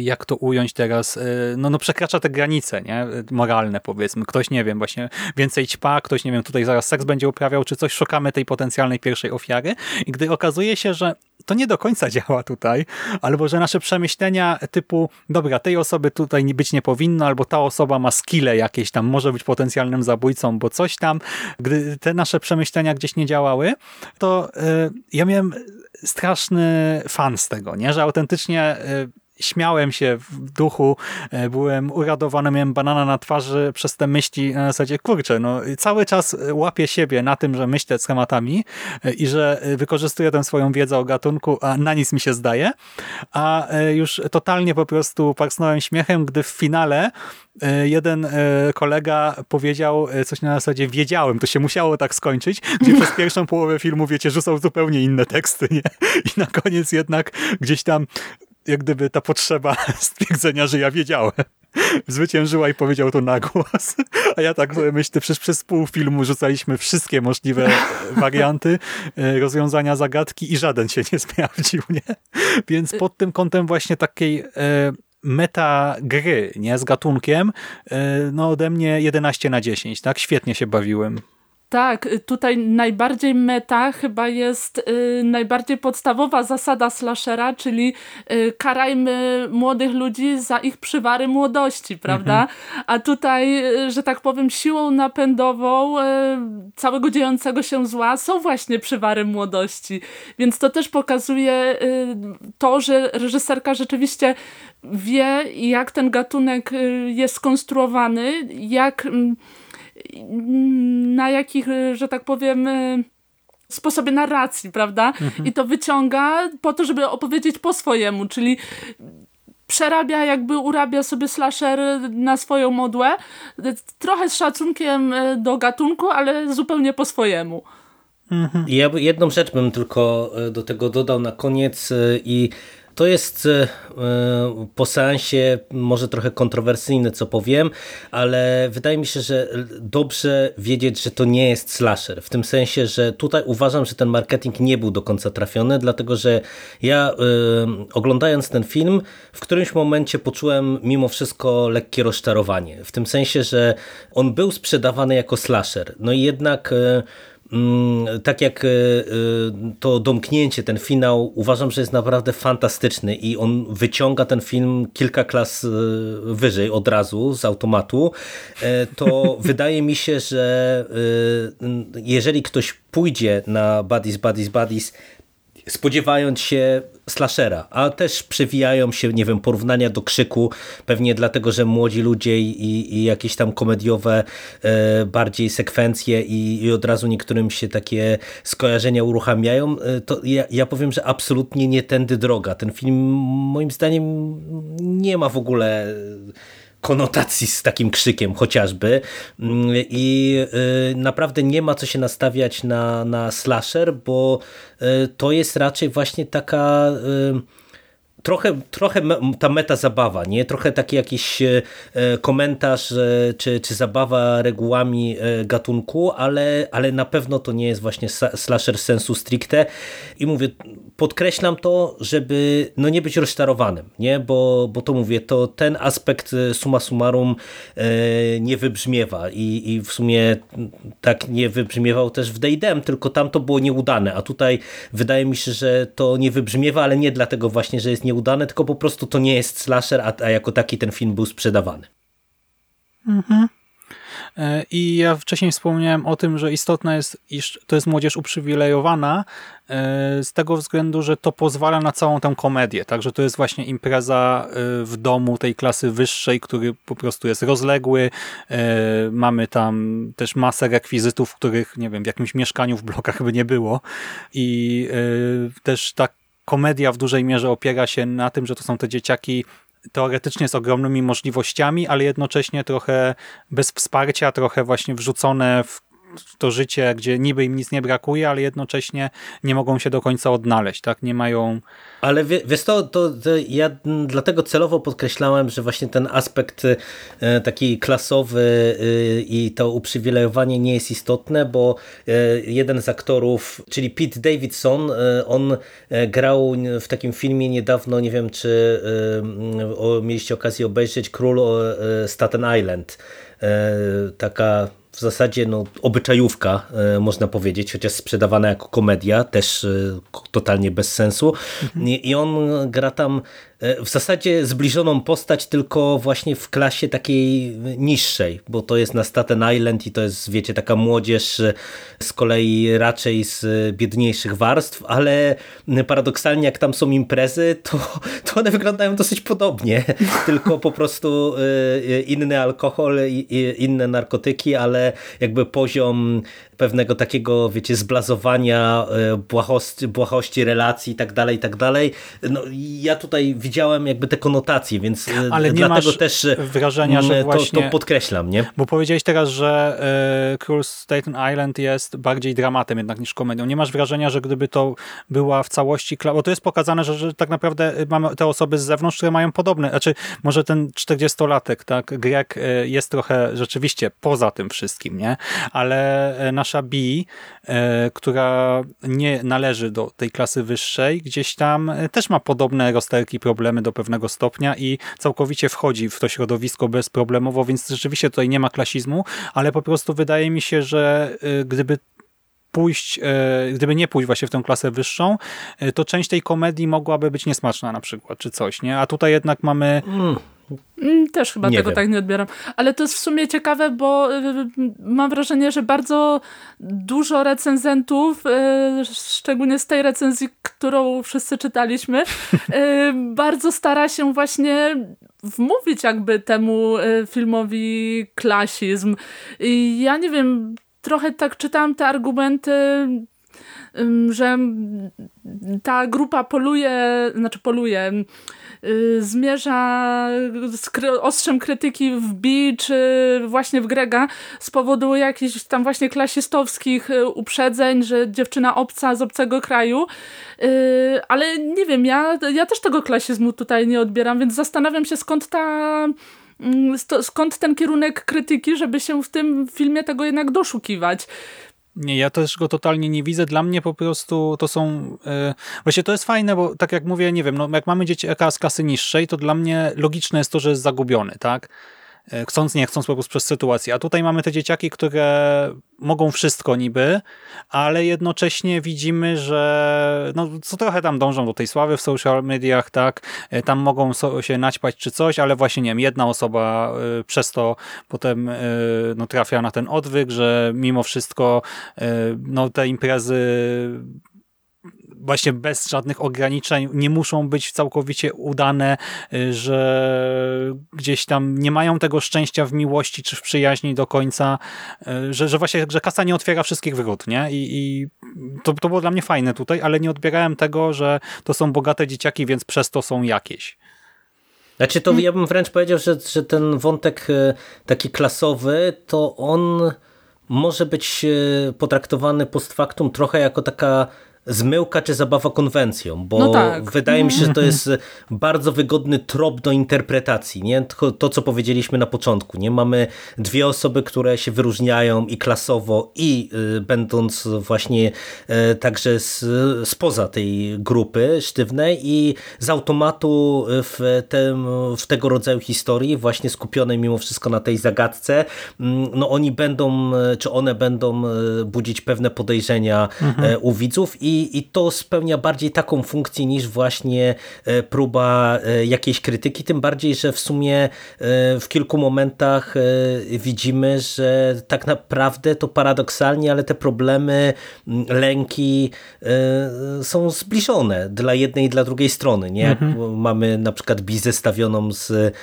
jak to ująć teraz, y, no, no przekracza te granice nie? moralne powiedzmy. Ktoś, nie wiem, właśnie więcej ćpa, ktoś, nie wiem, tutaj zaraz seks będzie uprawiał, czy coś, szukamy tej potencjalnej pierwszej ofiary i gdy okazuje się, że to nie do końca działa tutaj, albo że nasze przemyślenia typu, dobra, tej osoby tutaj być nie powinno, albo ta osoba ma skille jakieś tam, może być potencjalnym zabójcą, bo coś tam, gdy te nasze przemyślenia gdzieś nie działały, to y, ja miałem straszny fan z tego, nie? że autentycznie śmiałem się w duchu, e, byłem uradowany, miałem banana na twarzy przez te myśli na zasadzie, kurczę, no cały czas łapię siebie na tym, że myślę schematami e, i że wykorzystuję tę swoją wiedzę o gatunku, a na nic mi się zdaje, a e, już totalnie po prostu parsnąłem śmiechem, gdy w finale jeden kolega powiedział coś na zasadzie wiedziałem, to się musiało tak skończyć, gdzie przez pierwszą połowę filmu, wiecie, rzucał zupełnie inne teksty, nie? I na koniec jednak gdzieś tam jak gdyby ta potrzeba stwierdzenia, że ja wiedziałem, zwyciężyła i powiedział to na głos. A ja tak sobie myślę, przecież przez pół filmu rzucaliśmy wszystkie możliwe warianty e, rozwiązania zagadki i żaden się nie sprawdził, nie? Więc pod tym kątem właśnie takiej e, meta gry, nie? Z gatunkiem, e, no ode mnie 11 na 10, tak? Świetnie się bawiłem. Tak, y, tutaj najbardziej meta chyba jest y, najbardziej podstawowa zasada slashera, czyli y, karajmy młodych ludzi za ich przywary młodości, prawda? Mhm. A tutaj, y, że tak powiem, siłą napędową y, całego dziejącego się zła są właśnie przywary młodości. Więc to też pokazuje y, to, że reżyserka rzeczywiście wie, jak ten gatunek jest skonstruowany, jak mm, na jakich, że tak powiem, sposobie narracji, prawda? Mhm. I to wyciąga po to, żeby opowiedzieć po swojemu, czyli przerabia, jakby urabia sobie slasher na swoją modłę. Trochę z szacunkiem do gatunku, ale zupełnie po swojemu. Mhm. Ja jedną rzecz bym tylko do tego dodał na koniec i to jest e, po seansie może trochę kontrowersyjne, co powiem, ale wydaje mi się, że dobrze wiedzieć, że to nie jest slasher. W tym sensie, że tutaj uważam, że ten marketing nie był do końca trafiony, dlatego że ja y, oglądając ten film, w którymś momencie poczułem mimo wszystko lekkie rozczarowanie. W tym sensie, że on był sprzedawany jako slasher. No i jednak tak jak e, e, to domknięcie, ten finał uważam, że jest naprawdę fantastyczny i on wyciąga ten film kilka klas e, wyżej od razu z automatu, to wydaje mi się, że jeżeli ktoś pójdzie na Buddies, Buddies, Buddies spodziewając się slashera, a też przewijają się, nie wiem, porównania do krzyku, pewnie dlatego, że młodzi ludzie i, i jakieś tam komediowe e, bardziej sekwencje i, i, od razu niektórym się takie skojarzenia uruchamiają, e, to ja, ja powiem, że absolutnie nie tędy droga. Ten film moim zdaniem nie ma w ogóle konotacji z takim krzykiem chociażby. Mm, i y, naprawdę nie ma co się nastawiać na, na slasher, bo y, to jest raczej właśnie taka y, trochę, trochę ta meta zabawa, nie? Trochę taki jakiś e, komentarz czy, czy zabawa regułami gatunku, ale, ale na pewno to nie jest właśnie slasher sensu stricte i mówię, podkreślam to, żeby no nie być rozczarowanym, nie? Bo, bo to mówię, to ten aspekt suma summarum nie wybrzmiewa i, i w sumie tak nie wybrzmiewał też w Deidem, tylko tam to było nieudane, a tutaj wydaje mi się, że to nie wybrzmiewa, ale nie dlatego właśnie, że jest nieudane, tylko po prostu to nie jest slasher, a, a jako taki ten film był sprzedawany. Mhm. E, I ja wcześniej wspomniałem o tym, że istotne jest, iż to jest młodzież uprzywilejowana e, z tego względu, że to pozwala na całą tę komedię. Także to jest właśnie impreza e, w domu tej klasy wyższej, który po prostu jest rozległy. Mamy tam też masę rekwizytów, których, nie wiem, w jakimś mieszkaniu w blokach by nie było. I też ta komedia w dużej mierze opiera się na tym, że to są te dzieciaki teoretycznie z ogromnymi możliwościami, ale jednocześnie trochę bez wsparcia, trochę właśnie wrzucone w to życie, gdzie niby im nic nie brakuje, ale jednocześnie nie mogą się do końca odnaleźć, tak? Nie mają... Ale wiesz to, to, to ja dlatego celowo podkreślałem, że właśnie ten aspekt e, taki klasowy e, i to uprzywilejowanie nie jest istotne, bo e, jeden z aktorów, czyli Pete Davidson, on grał w takim filmie niedawno, nie wiem czy mieliście okazję obejrzeć, Król Staten Island. Taka w zasadzie no, obyczajówka, e, można powiedzieć, chociaż sprzedawana jako komedia, też e, totalnie bez sensu. Mhm. I on gra tam E, w zasadzie zbliżoną postać tylko właśnie w klasie takiej niższej, bo to jest na Staten Island i to jest, wiecie, taka młodzież z kolei raczej z biedniejszych warstw, ale paradoksalnie jak tam są imprezy, to, to one wyglądają dosyć podobnie, tylko po prostu inny alkohol inne narkotyki, ale jakby poziom pewnego takiego, wiecie, zblazowania, błahości, błahości relacji i tak dalej, i tak dalej. No, ja tutaj widziałem jakby te konotacje, więc e, Ale nie dlatego też e, wrażenia, że właśnie... To, to podkreślam, nie? Bo powiedziałeś teraz, że y, Cruise Staten Island jest bardziej dramatem jednak niż komedią. Nie masz wrażenia, że gdyby to była w całości... Bo to jest pokazane, że, że tak naprawdę mamy te osoby z zewnątrz, które mają podobne. Znaczy, może ten 40-latek, tak, Greg jest trochę rzeczywiście poza tym wszystkim, nie? Ale B, która nie należy do tej klasy wyższej, gdzieś tam też ma podobne rozterki, problemy do pewnego stopnia i całkowicie wchodzi w to środowisko bezproblemowo, więc rzeczywiście tutaj nie ma klasizmu, ale po prostu wydaje mi się, że y, gdyby pójść, gdyby nie pójść właśnie w tę klasę wyższą, to część tej komedii mogłaby być niesmaczna na przykład, czy coś, nie? A tutaj jednak mamy mm. Mm, też chyba nie tego wiem. tak nie odbieram. Ale to jest w sumie ciekawe, bo y, mam wrażenie, że bardzo dużo recenzentów, y, szczególnie z tej recenzji, którą wszyscy czytaliśmy, y, bardzo stara się właśnie wmówić jakby temu filmowi klasizm. I ja nie wiem, trochę tak czytałam te argumenty że ta grupa poluje, znaczy poluje, Y, zmierza z ostrzem krytyki w Bi czy właśnie w Grega z powodu jakichś tam właśnie klasistowskich y, uprzedzeń, że dziewczyna obca z obcego kraju. Y, ale nie wiem, ja, ja też tego klasizmu tutaj nie odbieram, więc zastanawiam się skąd ta mm, skąd ten kierunek krytyki, żeby się w tym filmie tego jednak doszukiwać. Nie, ja też go totalnie nie widzę. Dla mnie po prostu to są... Yy, właśnie to jest fajne, bo tak jak mówię, nie wiem, no jak mamy dzieci z klasy niższej, to dla mnie logiczne jest to, że jest zagubiony, tak? E, chcąc, nie chcąc po prostu przez sytuację. A tutaj mamy te dzieciaki, które mogą wszystko niby, ale jednocześnie widzimy, że no, co trochę tam dążą do tej sławy w social mediach, tak, e, tam mogą się naćpać czy coś, ale właśnie nie wiem, jedna osoba e, przez to potem no, trafia na ten odwyk, że mimo wszystko no, te imprezy właśnie bez żadnych ograniczeń, nie muszą być całkowicie udane, y, że gdzieś tam nie mają tego szczęścia w miłości czy w przyjaźni do końca, y, że, że właśnie, że kasa nie otwiera wszystkich wrót, nie? I, i to, to było dla mnie fajne tutaj, ale nie odbierałem tego, że to są bogate dzieciaki, więc przez to są jakieś. Znaczy to ja bym wręcz powiedział, że, że ten wątek y, taki klasowy, to on może być potraktowany post factum trochę jako taka zmyłka czy zabawa konwencją, bo no tak. wydaje mi się, że to jest bardzo wygodny trop do interpretacji, nie? To, to, co powiedzieliśmy na początku, nie? Mamy dwie osoby, które się wyróżniają i klasowo i y, będąc właśnie y, także z, spoza tej grupy sztywnej i z automatu w, tem, w tego rodzaju historii właśnie skupionej mimo wszystko na tej zagadce, mm, no oni będą, czy one będą y, budzić pewne podejrzenia mhm. u widzów i i, to spełnia bardziej taką funkcję niż właśnie e, próba e, jakiejś krytyki, tym bardziej, że w sumie e, w kilku momentach widzimy, że tak naprawdę to paradoksalnie, ale te problemy, lęki są zbliżone dla jednej i dla drugiej strony. Nie? Mhm. Mamy na przykład bizę stawioną z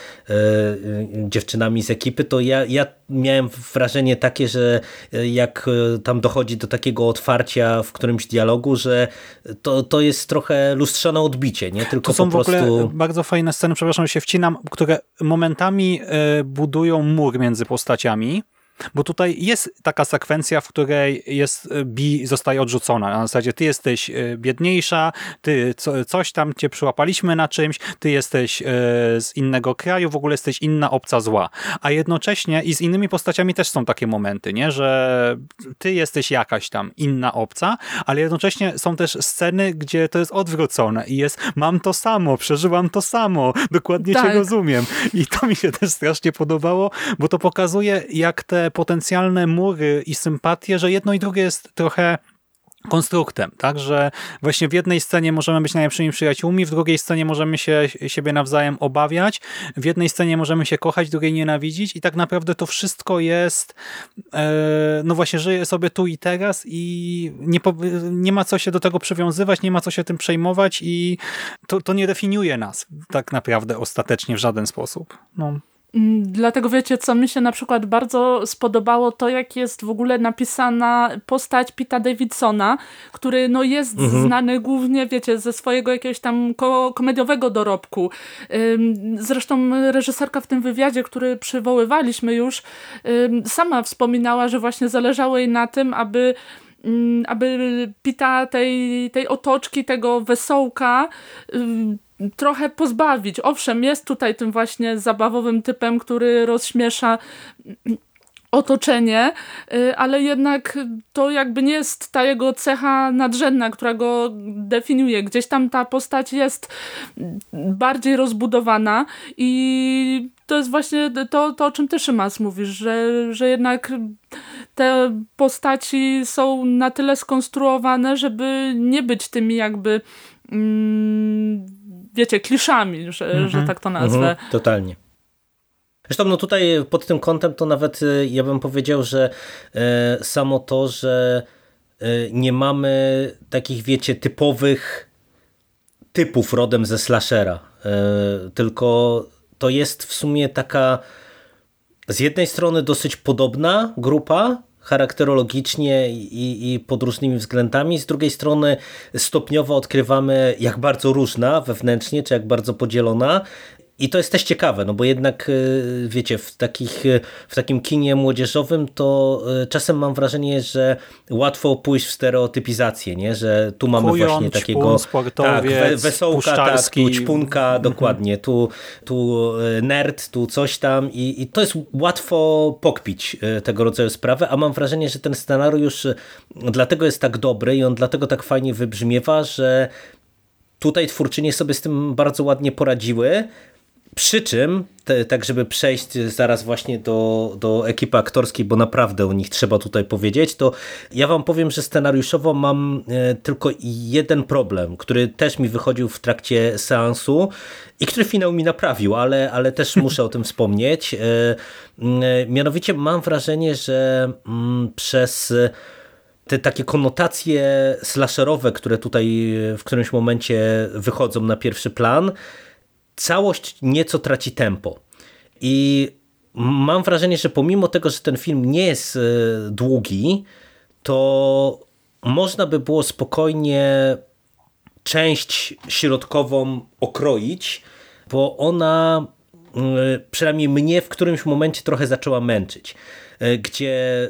dziewczynami z ekipy, to ja, ja miałem wrażenie takie, że jak tam dochodzi do takiego otwarcia w którymś dialogu, że to, to jest trochę lustrzane odbicie, nie? Tylko to są po prostu... w ogóle bardzo fajne sceny, przepraszam, się wcinam, które momentami e, budują mur między postaciami, bo tutaj jest taka sekwencja, w której jest e, Bi zostaje odrzucona. Na zasadzie ty jesteś e, biedniejsza, ty co, coś tam cię przyłapaliśmy na czymś, ty jesteś e, z innego kraju, w ogóle jesteś inna obca zła. A jednocześnie i z innymi postaciami też są takie momenty, nie? że ty jesteś jakaś tam inna obca, ale jednocześnie są też sceny, gdzie to jest odwrócone i jest mam to samo, przeżyłam to samo, dokładnie tak. cię rozumiem. I to mi się też strasznie podobało, bo to pokazuje, jak te potencjalne mury i sympatie, że jedno i drugie jest trochę konstruktem, tak, że właśnie w jednej scenie możemy być najlepszymi przyjaciółmi, w drugiej scenie możemy się siebie nawzajem obawiać, w jednej scenie możemy się kochać, w drugiej nienawidzić i tak naprawdę to wszystko jest e, no właśnie żyje sobie tu i teraz i nie, nie ma co się do tego przywiązywać, nie ma co się tym przejmować i to, to nie definiuje nas tak naprawdę ostatecznie w żaden sposób. No. Mm, dlatego wiecie, co mi się na przykład bardzo spodobało, to jak jest w ogóle napisana postać Pita Davidsona, który no jest mhm. znany głównie, wiecie, ze swojego jakiegoś tam ko komediowego dorobku. Zresztą reżyserka w tym wywiadzie, który przywoływaliśmy już, sama wspominała, że właśnie zależało jej na tym, aby aby Pita tej, tej otoczki, tego wesołka trochę pozbawić. Owszem, jest tutaj tym właśnie zabawowym typem, który rozśmiesza otoczenie, y, ale jednak to jakby nie jest ta jego cecha nadrzędna, która go definiuje. Gdzieś tam ta postać jest bardziej rozbudowana i to jest właśnie to, to o czym ty Szymas mówisz, że, że jednak te postaci są na tyle skonstruowane, żeby nie być tymi jakby mm, wiecie, kliszami, że, mm -hmm. że mhm. tak to nazwę. Mm -hmm. Totalnie. Zresztą no tutaj pod tym kątem to nawet y, ja bym powiedział, że e, samo to, że e, nie mamy takich, wiecie, typowych typów rodem ze slashera, e, tylko to jest w sumie taka z jednej strony dosyć podobna grupa, charakterologicznie i, i pod różnymi względami. Z drugiej strony stopniowo odkrywamy, jak bardzo różna wewnętrznie, czy jak bardzo podzielona i to jest też ciekawe, no bo jednak y, wiecie, w, takich, w takim kinie młodzieżowym to y, czasem mam wrażenie, że łatwo pójść w stereotypizację, nie? że tu mamy właśnie takiego tak, we, wesołka, tak, tu ćpunka, mhm. dokładnie, tu, tu nerd, tu coś tam i, i to jest łatwo pokpić tego rodzaju sprawy, a mam wrażenie, że ten scenariusz dlatego jest tak dobry i on dlatego tak fajnie wybrzmiewa, że tutaj twórczynie sobie z tym bardzo ładnie poradziły, przy czym, te, tak żeby przejść zaraz właśnie do, do ekipy aktorskiej, bo naprawdę o nich trzeba tutaj powiedzieć, to ja wam powiem, że scenariuszowo mam e, tylko jeden problem, który też mi wychodził w trakcie seansu i który finał mi naprawił, ale, ale też muszę o tym wspomnieć. E, e, mianowicie mam wrażenie, że przez te takie konotacje slasherowe, które tutaj w którymś momencie wychodzą na pierwszy plan, całość nieco traci tempo. I mam wrażenie, że pomimo tego, że ten film nie jest e, długi, to można by było spokojnie część środkową okroić, bo ona przynajmniej mnie w którymś momencie trochę zaczęła męczyć. E, gdzie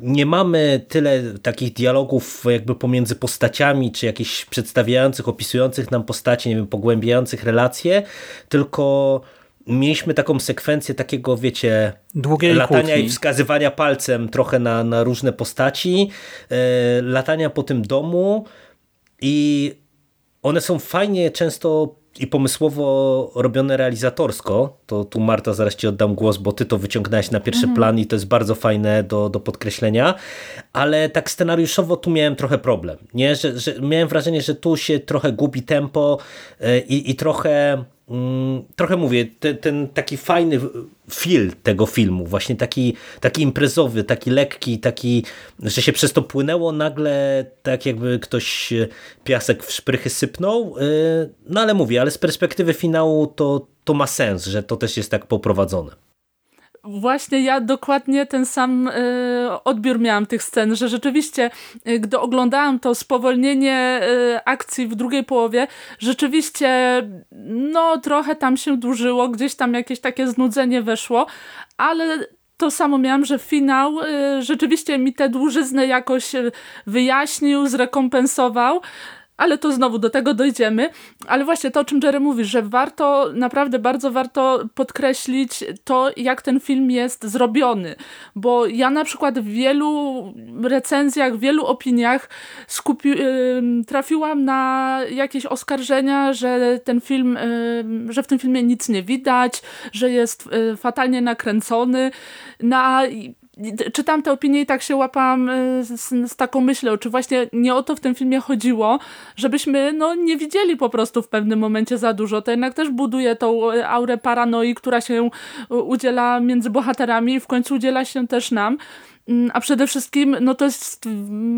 nie mamy tyle takich dialogów jakby pomiędzy postaciami, czy jakichś przedstawiających, opisujących nam postacie, nie wiem, pogłębiających relacje, tylko mieliśmy taką sekwencję takiego, wiecie, Długiej latania kłótni. i wskazywania palcem trochę na, na różne postaci, e, latania po tym domu i one są fajnie często i pomysłowo robione realizatorsko, to tu Marta zaraz ci oddam głos, bo ty to wyciągnąłeś na pierwszy plan i to jest bardzo fajne do, do podkreślenia, ale tak scenariuszowo tu miałem trochę problem, nie? Że, że miałem wrażenie, że tu się trochę gubi tempo e, i, i trochę trochę mówię, te, ten taki fajny feel tego filmu, właśnie taki, taki imprezowy, taki lekki, taki, że się przez to płynęło nagle, tak jakby ktoś e, piasek w szprychy sypnął, e, no ale mówię, ale z perspektywy finału to, to ma sens, że to też jest tak poprowadzone. Właśnie ja dokładnie ten sam y, odbiór miałam tych scen, że rzeczywiście, y, gdy oglądałam to spowolnienie y, akcji w drugiej połowie, rzeczywiście no trochę tam się dłużyło, gdzieś tam jakieś takie znudzenie weszło, ale to samo miałam, że finał rzeczywiście mi tę dłużyznę jakoś wyjaśnił, zrekompensował. Ale to znowu do tego dojdziemy. Ale właśnie to, o czym Jerry mówi, że warto, naprawdę bardzo warto podkreślić to, jak ten film jest zrobiony. Bo ja na przykład w wielu recenzjach, w wielu opiniach skupi trafiłam na jakieś oskarżenia, że ten film, że w tym filmie nic nie widać, że jest y, fatalnie nakręcony. Na czytam te opinie i tak się łapałam y, z, z, taką myślą, czy właśnie nie o to w tym filmie chodziło, żebyśmy no, nie widzieli po prostu w pewnym momencie za dużo. To jednak też buduje tą y, aurę paranoi, która się y, udziela między bohaterami i w końcu udziela się też nam. Mm, a przede wszystkim, no to jest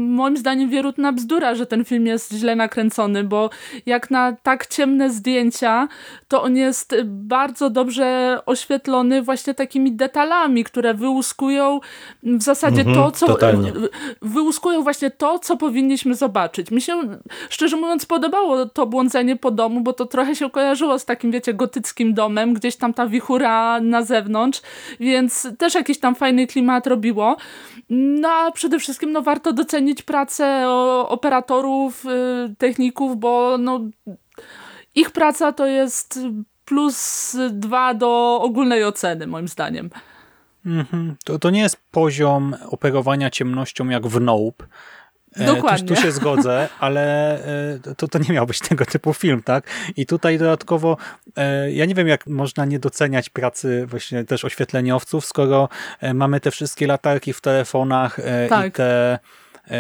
moim zdaniem wierutna bzdura, że ten film jest źle nakręcony, bo jak na tak ciemne zdjęcia, to on jest bardzo dobrze oświetlony właśnie takimi detalami, które wyłuskują w zasadzie mhm, to, co totalnie. wyłuskują właśnie to, co powinniśmy zobaczyć. Mi się, szczerze mówiąc, podobało to błądzenie po domu, bo to trochę się kojarzyło z takim, wiecie, gotyckim domem, gdzieś tam ta wichura na zewnątrz, więc też jakiś tam fajny klimat robiło. No a przede wszystkim no, warto docenić pracę operatorów, y, techników, bo no, ich praca to jest plus dwa do ogólnej oceny, moim zdaniem. -hmm. to, to nie jest poziom operowania ciemnością jak w Nope, Dokładnie. Tu, tu się zgodzę, ale to, to nie miał być tego typu film, tak? I tutaj dodatkowo ja nie wiem, jak można nie doceniać pracy właśnie też oświetleniowców, skoro mamy te wszystkie latarki w telefonach tak. i te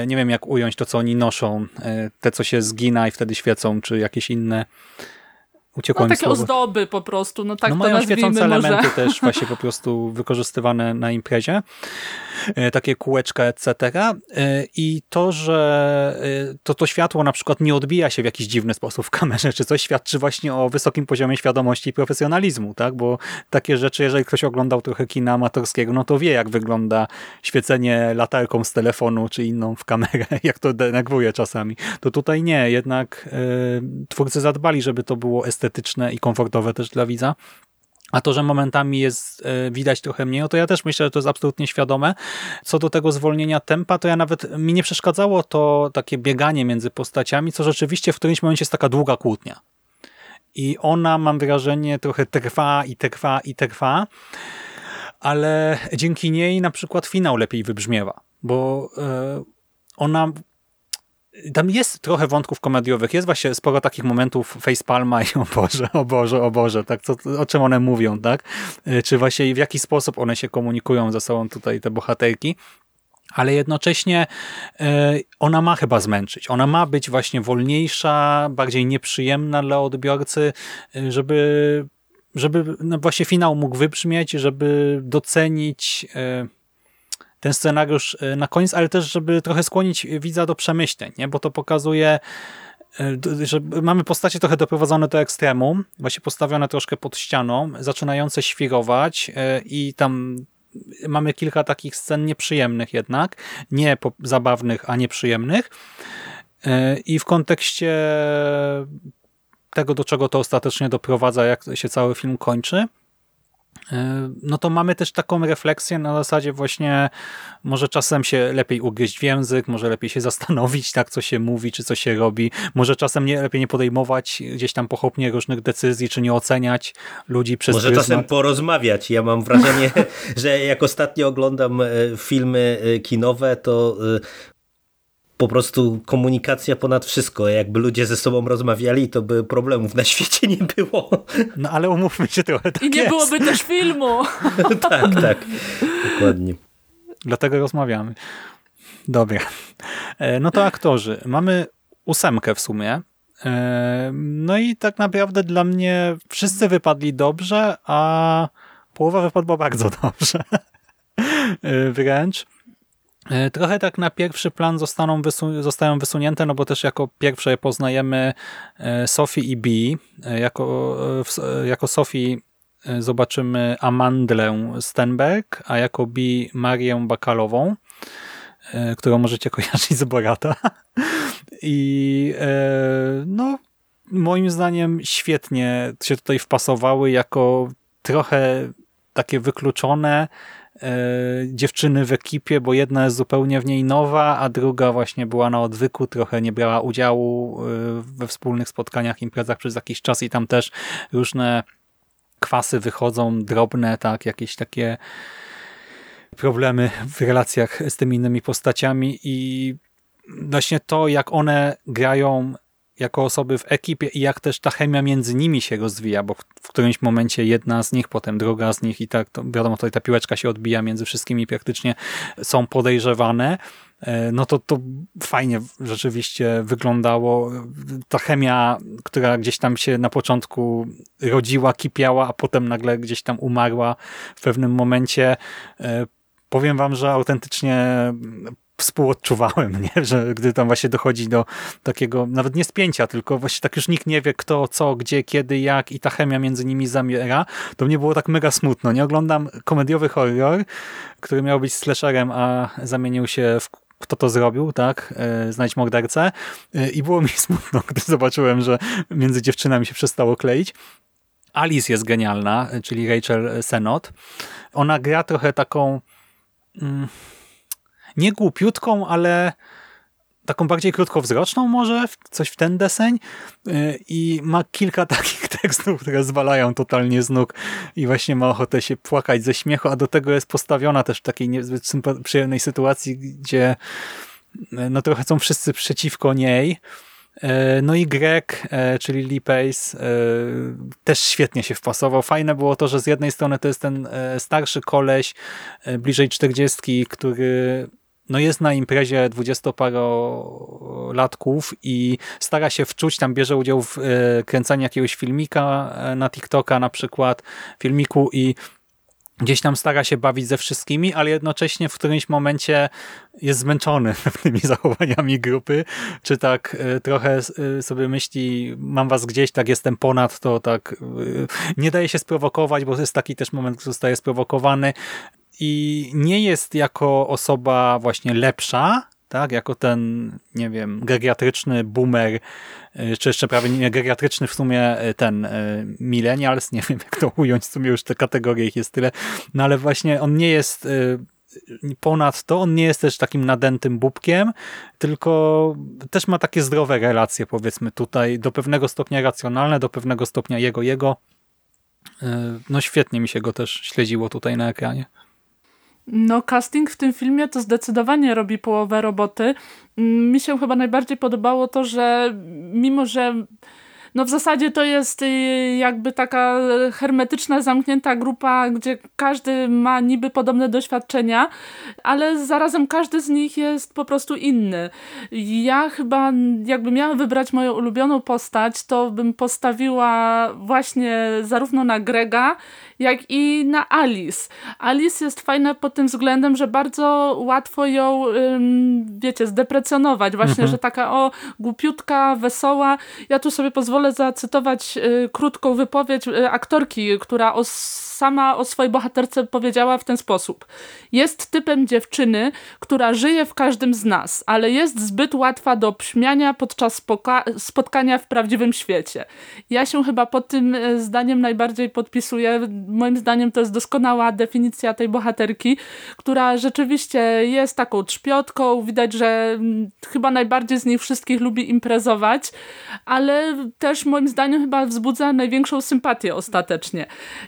nie wiem jak ująć to, co oni noszą, te, co się zgina i wtedy świecą, czy jakieś inne Uciekło no takie słowo. ozdoby po prostu, no tak no, to mają świecące elementy też właśnie po prostu wykorzystywane na imprezie. E, takie kółeczka, etc. E, I to, że e, to, to światło na przykład nie odbija się w jakiś dziwny sposób w kamerze, czy coś świadczy właśnie o wysokim poziomie świadomości i profesjonalizmu, tak? Bo takie rzeczy, jeżeli ktoś oglądał trochę kina amatorskiego, no to wie, jak wygląda świecenie latarką z telefonu, czy inną w kamerę, jak to denerwuje czasami. To tutaj nie, jednak twórcy zadbali, żeby to było estetyczne i komfortowe też dla widza. A to, że momentami jest widać trochę mniej, no to ja też myślę, że to jest absolutnie świadome. Co do tego zwolnienia tempa, to ja nawet mi nie przeszkadzało to takie bieganie między postaciami, co rzeczywiście w którymś momencie jest taka długa kłótnia. I ona, mam wrażenie, trochę trwa i trwa i trwa, ale dzięki niej na przykład finał lepiej wybrzmiewa, bo ona tam jest trochę wątków komediowych, jest właśnie sporo takich momentów facepalma i o Boże, o Boże, o Boże, tak, co, o czym one mówią, tak? Czy właśnie w jaki sposób one się komunikują ze sobą tutaj, te bohaterki ale jednocześnie ona ma chyba zmęczyć. Ona ma być właśnie wolniejsza, bardziej nieprzyjemna dla odbiorcy, żeby, żeby no właśnie finał mógł wybrzmieć, żeby docenić ten scenariusz na koniec, ale też, żeby trochę skłonić widza do przemyśleń, nie? bo to pokazuje, że mamy postacie trochę doprowadzone do ekstremum, właśnie postawione troszkę pod ścianą, zaczynające świrować i tam mamy kilka takich scen nieprzyjemnych jednak, nie zabawnych, a nieprzyjemnych i w kontekście tego, do czego to ostatecznie doprowadza, jak się cały film kończy, no to mamy też taką refleksję na zasadzie właśnie może czasem się lepiej ugryźć w język, może lepiej się zastanowić tak, co się mówi, czy co się robi, może czasem nie, lepiej nie podejmować gdzieś tam pochopnie różnych decyzji, czy nie oceniać ludzi przez Może pryzmat. czasem porozmawiać. Ja mam wrażenie, że jak ostatnio oglądam e, filmy e, kinowe, to po prostu komunikacja ponad wszystko. Jakby ludzie ze sobą rozmawiali, to by problemów na świecie nie było. No ale umówmy się trochę. Tak I nie jest. byłoby też filmu. tak, tak. Dokładnie. Dlatego rozmawiamy. Dobra. E, no to aktorzy. Mamy ósemkę w sumie. E, no i tak naprawdę dla mnie wszyscy wypadli dobrze, a połowa wypadła bardzo dobrze. E, wręcz. E, trochę tak na pierwszy plan zostaną wysu zostają wysunięte, no bo też jako pierwsze poznajemy e, Sophie i Bee. E, jako, jako Sophie zobaczymy Amandlę Stenberg, a jako Bee Marię Bakalową, którą możecie kojarzyć z Borata. I no, moim zdaniem świetnie się tutaj wpasowały jako trochę takie wykluczone, dziewczyny w ekipie, bo jedna jest zupełnie w niej nowa, a druga właśnie była na odwyku, trochę nie brała udziału e, we wspólnych spotkaniach, imprezach przez jakiś czas i tam też różne kwasy wychodzą, drobne, tak, jakieś takie problemy w relacjach z tymi innymi postaciami i właśnie to, jak one grają jako osoby w ekipie i jak też ta chemia między nimi się rozwija, bo w, którymś momencie jedna z nich, potem druga z nich i tak, to wiadomo, tutaj ta piłeczka się odbija między wszystkimi, praktycznie są podejrzewane, e, no to to fajnie rzeczywiście wyglądało. Ta chemia, która gdzieś tam się na początku rodziła, kipiała, a potem nagle gdzieś tam umarła w pewnym momencie. E, powiem wam, że autentycznie współodczuwałem, nie? że gdy tam właśnie dochodzi do takiego, nawet nie spięcia, tylko właśnie tak już nikt nie wie kto, co, gdzie, kiedy, jak i ta chemia między nimi zamiera, to mnie było tak mega smutno. Nie oglądam komediowy horror, który miał być slasherem, a zamienił się w kto to zrobił, tak, e, znajdź mordercę e, i było mi smutno, gdy zobaczyłem, że między dziewczynami się przestało kleić. Alice jest genialna, czyli Rachel Senot. Ona gra trochę taką mm, nie głupiutką, ale taką bardziej krótkowzroczną może, coś w ten deseń y, i ma kilka takich tekstów, które zwalają totalnie z nóg i właśnie ma ochotę się płakać ze śmiechu, a do tego jest postawiona też w takiej niezbyt przyjemnej sytuacji, gdzie y, no trochę są wszyscy przeciwko niej, y, no i Greg, czyli Lee Pace, też świetnie się wpasował. Fajne było to, że z jednej strony to jest ten starszy koleś, bliżej czterdziestki, który no jest na imprezie dwudziestoparolatków i stara się wczuć, tam bierze udział w e, kręcaniu jakiegoś filmika e, na TikToka na przykład, filmiku i gdzieś tam stara się bawić ze wszystkimi, ale jednocześnie w którymś momencie jest zmęczony tymi zachowaniami grupy, czy tak e, trochę sobie myśli, mam was gdzieś, tak jestem ponad to, tak nie daje się sprowokować, bo jest taki też moment, że zostaje sprowokowany, i nie jest jako osoba właśnie lepsza, tak, jako ten, nie wiem, geriatryczny boomer, y, czy jeszcze prawie nie geriatryczny w sumie y, ten y, millennials, nie wiem jak to ująć, w sumie już te kategorie ich jest tyle, no ale właśnie on nie jest ponad to, on nie jest też takim nadętym bubkiem, tylko też ma takie zdrowe relacje, powiedzmy tutaj, do pewnego stopnia racjonalne, do pewnego stopnia jego-jego. No świetnie mi się go też śledziło tutaj na ekranie. No, casting w tym filmie to zdecydowanie robi połowę roboty. Mm, mi się chyba najbardziej podobało to, że mimo, że no w zasadzie to jest y, jakby taka hermetyczna, zamknięta grupa, gdzie każdy ma niby podobne doświadczenia, ale zarazem każdy z nich jest po prostu inny. Ja chyba, jakby miała wybrać moją ulubioną postać, to bym postawiła właśnie zarówno na Grega, jak i na Alice. Alice jest fajna pod tym względem, że bardzo łatwo ją, wiecie, zdeprecjonować. Właśnie, mhm. że taka o, głupiutka, wesoła. Ja tu sobie pozwolę pozwolę zacytować y, krótką wypowiedź y, aktorki, która o, sama o swojej bohaterce powiedziała w ten sposób. Jest typem dziewczyny, która żyje w każdym z nas, ale jest zbyt łatwa do pśmiania podczas spotkania w prawdziwym świecie. Ja się chyba pod tym y, zdaniem najbardziej podpisuję. Moim zdaniem to jest doskonała definicja tej bohaterki, która rzeczywiście jest taką trzpiotką. Widać, że mm, chyba najbardziej z nich wszystkich lubi imprezować, ale też moim zdaniem chyba wzbudza największą sympatię ostatecznie.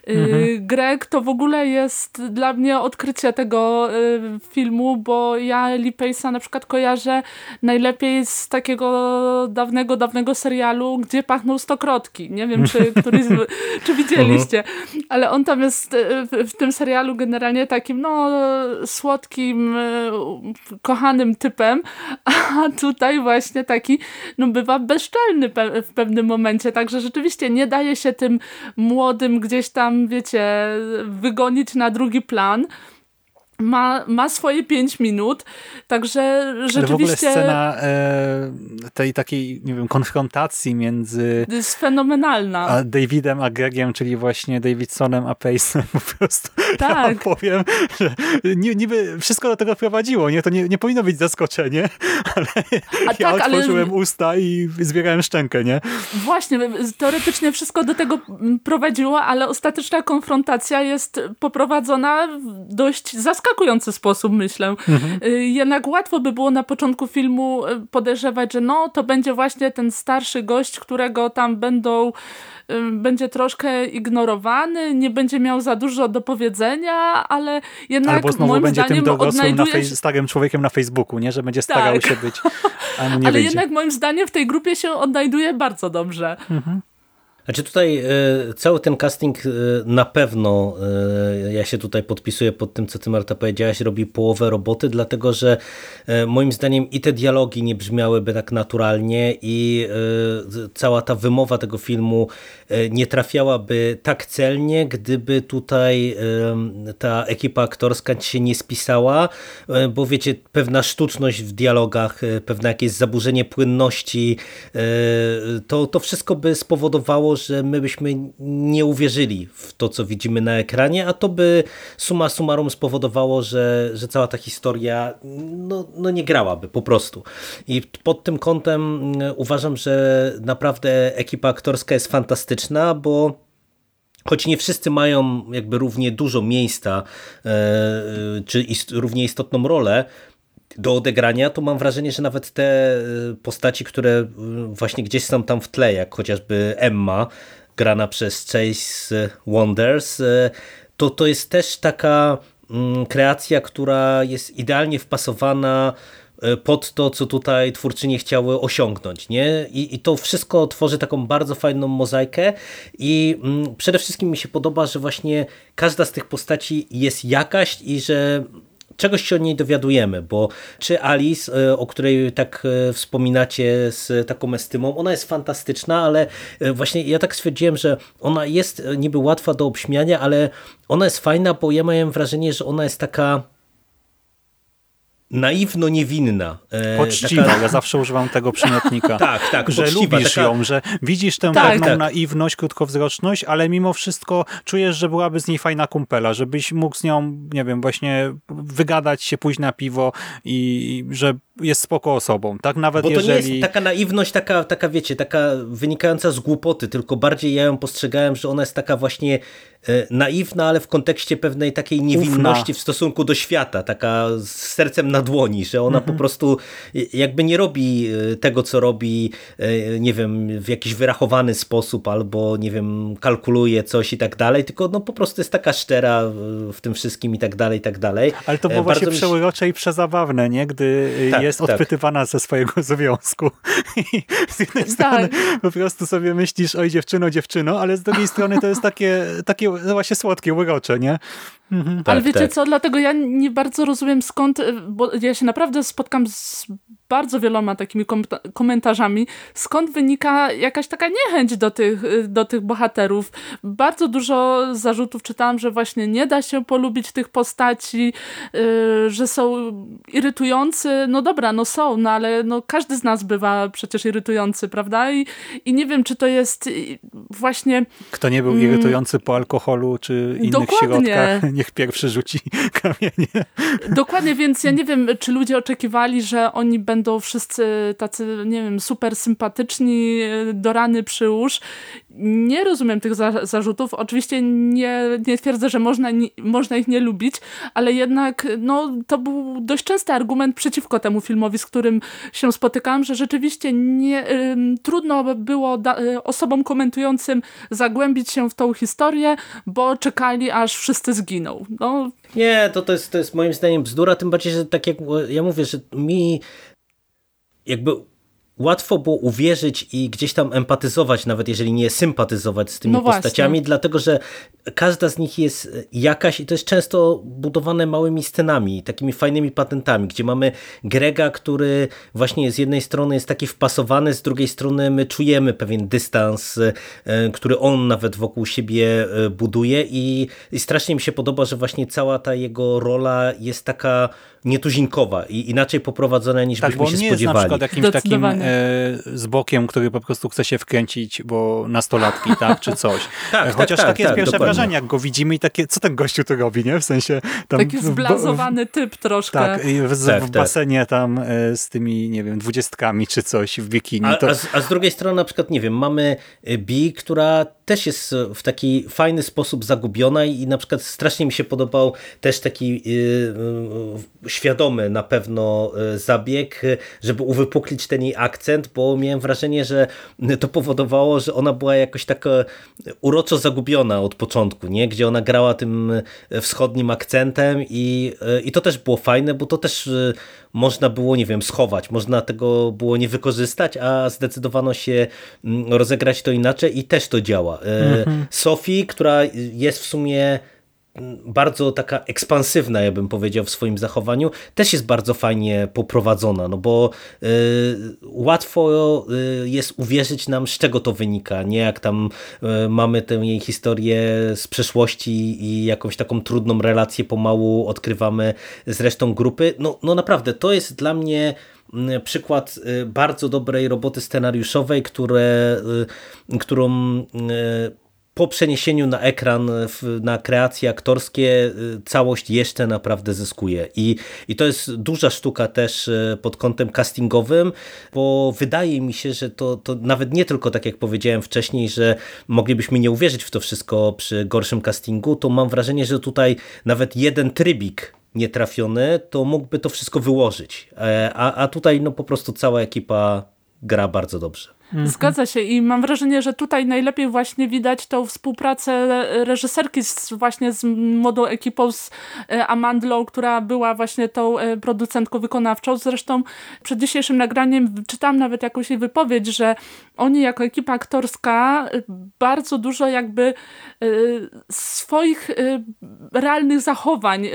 Y, mhm. Greg to w ogóle jest dla mnie odkrycie tego y, filmu, bo ja Lee Pace'a na przykład kojarzę najlepiej z takiego dawnego, dawnego serialu, gdzie pachną stokrotki. Nie wiem, czy, któryś, czy widzieliście, mhm. ale on tam jest y, w, w tym serialu generalnie takim no słodkim, kochanym typem, a tutaj właśnie taki no bywa bezczelny pe w pewnym momencie, także rzeczywiście nie daje się tym młodym gdzieś tam, wiecie, wygonić na drugi plan ma, ma swoje pięć minut, także rzeczywiście... Ale w ogóle scena e, tej takiej, nie wiem, konfrontacji między... Jest fenomenalna. A Davidem a Gregiem, czyli właśnie Davidsonem a Pace'em po prostu. Tak. Ja powiem, że niby wszystko do tego prowadziło, nie? To nie, nie powinno być zaskoczenie, ale a ja tak, otworzyłem ale... usta i zbierałem szczękę, nie? Właśnie, teoretycznie wszystko do tego prowadziło, ale ostateczna konfrontacja jest poprowadzona dość zaskakująco zaskakujący sposób, myślę. Mhm. Y, jednak łatwo by było na początku filmu y, podejrzewać, że no, to będzie właśnie ten starszy gość, którego tam będą y, będzie troszkę ignorowany, nie będzie miał za dużo do powiedzenia, ale jednak Albo znowu moim będzie tym dorosłym na fej- starym człowiekiem na Facebooku, nie? Że będzie starał tak. się być, a nie Ale wyjdzie. jednak moim zdaniem w tej grupie się odnajduje bardzo dobrze. Mhm. Znaczy tutaj e, cały ten casting e, na pewno, e, ja się tutaj podpisuję pod tym, co ty Marta powiedziałaś, robi połowę roboty, dlatego że moim zdaniem i te dialogi nie brzmiałyby tak naturalnie i cała ta wymowa tego filmu nie trafiałaby tak celnie, gdyby tutaj ta ekipa aktorska się nie spisała, bo wiecie, pewna sztuczność w dialogach, pewne jakieś zaburzenie płynności, to, to wszystko by spowodowało, że my byśmy nie uwierzyli w to, co widzimy na ekranie, a to by suma summarum spowodowało, że, że cała ta historia no, no nie grałaby po prostu. I pod tym kątem mm, uważam, że naprawdę ekipa aktorska jest fantastyczna, bo choć nie wszyscy mają jakby równie dużo miejsca, e, czy ist, równie istotną rolę, do odegrania, to mam wrażenie, że nawet te y, postaci, które y, właśnie gdzieś są tam w tle, jak chociażby Emma, grana przez Chase Wonders, y, to, to jest też taka mm, kreacja, która jest idealnie wpasowana pod to, co tutaj twórczynie chciały osiągnąć. Nie? I, I to wszystko tworzy taką bardzo fajną mozaikę i mm, przede wszystkim mi się podoba, że właśnie każda z tych postaci jest jakaś i że czegoś się o niej dowiadujemy, bo czy Alice, e, o której tak e, wspominacie z taką estymą, ona jest fantastyczna, ale e, właśnie ja tak stwierdziłem, że ona jest niby łatwa do obśmiania, ale ona jest fajna, bo ja miałem wrażenie, że ona jest taka naiwno niewinna. E, poczciwa, taka... ja zawsze używam tego przymiotnika. tak, tak, Że poczciwa, lubisz taka... ją, że widzisz tę tak, pewną tak. naiwność, krótkowzroczność, ale mimo wszystko czujesz, że byłaby z niej fajna kumpela, żebyś mógł z nią, nie wiem, właśnie wygadać się, pójść na piwo i że jest spoko osobą, tak? Nawet Bo to jeżeli... nie jest taka naiwność, taka, taka wiecie, taka wynikająca z głupoty, tylko bardziej ja ją postrzegałem, że ona jest taka właśnie e, naiwna, ale w kontekście pewnej takiej niewinności Ufna. w stosunku do świata, taka z sercem na dłoni, że ona mhm. po prostu jakby nie robi e, tego, co robi, e, nie wiem, w jakiś wyrachowany sposób, albo nie wiem, kalkuluje coś i tak dalej, tylko no po prostu jest taka szczera w tym wszystkim i tak dalej, i tak dalej. Ale to było Bardzo właśnie przeurocze i przezabawne, nie? Gdy tak jest tak. odpytywana ze swojego związku. I z jednej tak. strony po prostu sobie myślisz, oj dziewczyno, dziewczyno, ale z drugiej strony to jest takie, takie właśnie słodkie, urocze, nie? Mhm. Ale tak, wiecie tak. co, dlatego ja nie bardzo rozumiem skąd, bo ja się naprawdę spotkam z bardzo wieloma takimi komentarzami, skąd wynika jakaś taka niechęć do tych, do tych bohaterów. Bardzo dużo zarzutów czytałam, że właśnie nie da się polubić tych postaci, yy, że są irytujący. No dobra, no są, no ale no każdy z nas bywa przecież irytujący, prawda? I, i nie wiem, czy to jest właśnie... Kto nie był mm, irytujący po alkoholu czy innych dokładnie. środkach, niech pierwszy rzuci kamienie. Dokładnie, więc ja nie wiem, czy ludzie oczekiwali, że oni będą wszyscy tacy, nie wiem, super sympatyczni, do rany przyłóż. Nie rozumiem tych za zarzutów. Oczywiście nie, nie twierdzę, że można, nie, można ich nie lubić, ale jednak no, to był dość częsty argument przeciwko temu filmowi, z którym się spotykałam, że rzeczywiście nie, y, trudno było y, osobom komentującym zagłębić się w tą historię, bo czekali, aż wszyscy zginą. No. Nie, to, to, jest, to jest moim zdaniem bzdura, tym bardziej, że tak jak ja mówię, że mi jakby łatwo było uwierzyć i gdzieś tam empatyzować, nawet jeżeli nie sympatyzować z tymi no postaciami, dlatego że każda z nich jest jakaś i to jest często budowane małymi scenami, takimi fajnymi patentami, gdzie mamy Grega, który właśnie z jednej strony jest taki wpasowany, z drugiej strony my czujemy pewien dystans, e, który on nawet wokół siebie e, buduje i, i strasznie mi się podoba, że właśnie cała ta jego rola jest taka nietuzinkowa i inaczej poprowadzona niż tak, byśmy się nie spodziewali. jest na przykład jakimś takim e, z bokiem, który po prostu chce się wkręcić, bo nastolatki, tak, czy coś. tak, tak Chociaż tak, takie jest tak, pierwsze dokładnie. wrażenie, jak go widzimy i takie, co ten gościu tu robi, nie? W sensie... Tam, Taki zblazowany w, typ troszkę. Tak, i w, tak, w basenie tam e, z tymi, nie wiem, dwudziestkami czy coś w bikini. A, to... a, z, a z drugiej strony na przykład, nie wiem, mamy e, Bi, która też jest w taki fajny sposób zagubiona i na przykład strasznie mi się podobał też taki yy, świadomy na pewno zabieg, żeby uwypuklić ten jej akcent, bo miałem wrażenie, że to powodowało, że ona była jakoś tak uroczo zagubiona od początku, nie? gdzie ona grała tym wschodnim akcentem i, i to też było fajne, bo to też można było, nie wiem, schować, można tego było nie wykorzystać, a zdecydowano się mm, rozegrać to inaczej i też to działa. E, mhm. Sophie, która jest w sumie bardzo taka ekspansywna, ja bym powiedział, w swoim zachowaniu, też jest bardzo fajnie poprowadzona, no bo y, łatwo y, jest uwierzyć nam, z czego to wynika, nie jak tam y, mamy tę jej historię z przeszłości i jakąś taką trudną relację pomału odkrywamy z resztą grupy. No, no naprawdę, to jest dla mnie Mm, przykład y, bardzo dobrej roboty scenariuszowej, które, y, którą y, po przeniesieniu na ekran, na kreacje aktorskie, całość jeszcze naprawdę zyskuje. I, I to jest duża sztuka też pod kątem castingowym, bo wydaje mi się, że to, to nawet nie tylko tak jak powiedziałem wcześniej, że moglibyśmy nie uwierzyć w to wszystko przy gorszym castingu, to mam wrażenie, że tutaj nawet jeden trybik nietrafiony, to mógłby to wszystko wyłożyć. E, a, a tutaj no po prostu cała ekipa gra bardzo dobrze. Mhm. Zgadza się i mam wrażenie, że tutaj najlepiej właśnie widać tą współpracę reżyserki z, właśnie z młodą ekipą, z e, Amandlą, która była właśnie tą e, producentką wykonawczą. Zresztą przed dzisiejszym nagraniem czytam nawet jakąś jej wypowiedź, że oni jako ekipa aktorska e, bardzo dużo jakby swoich realnych zachowań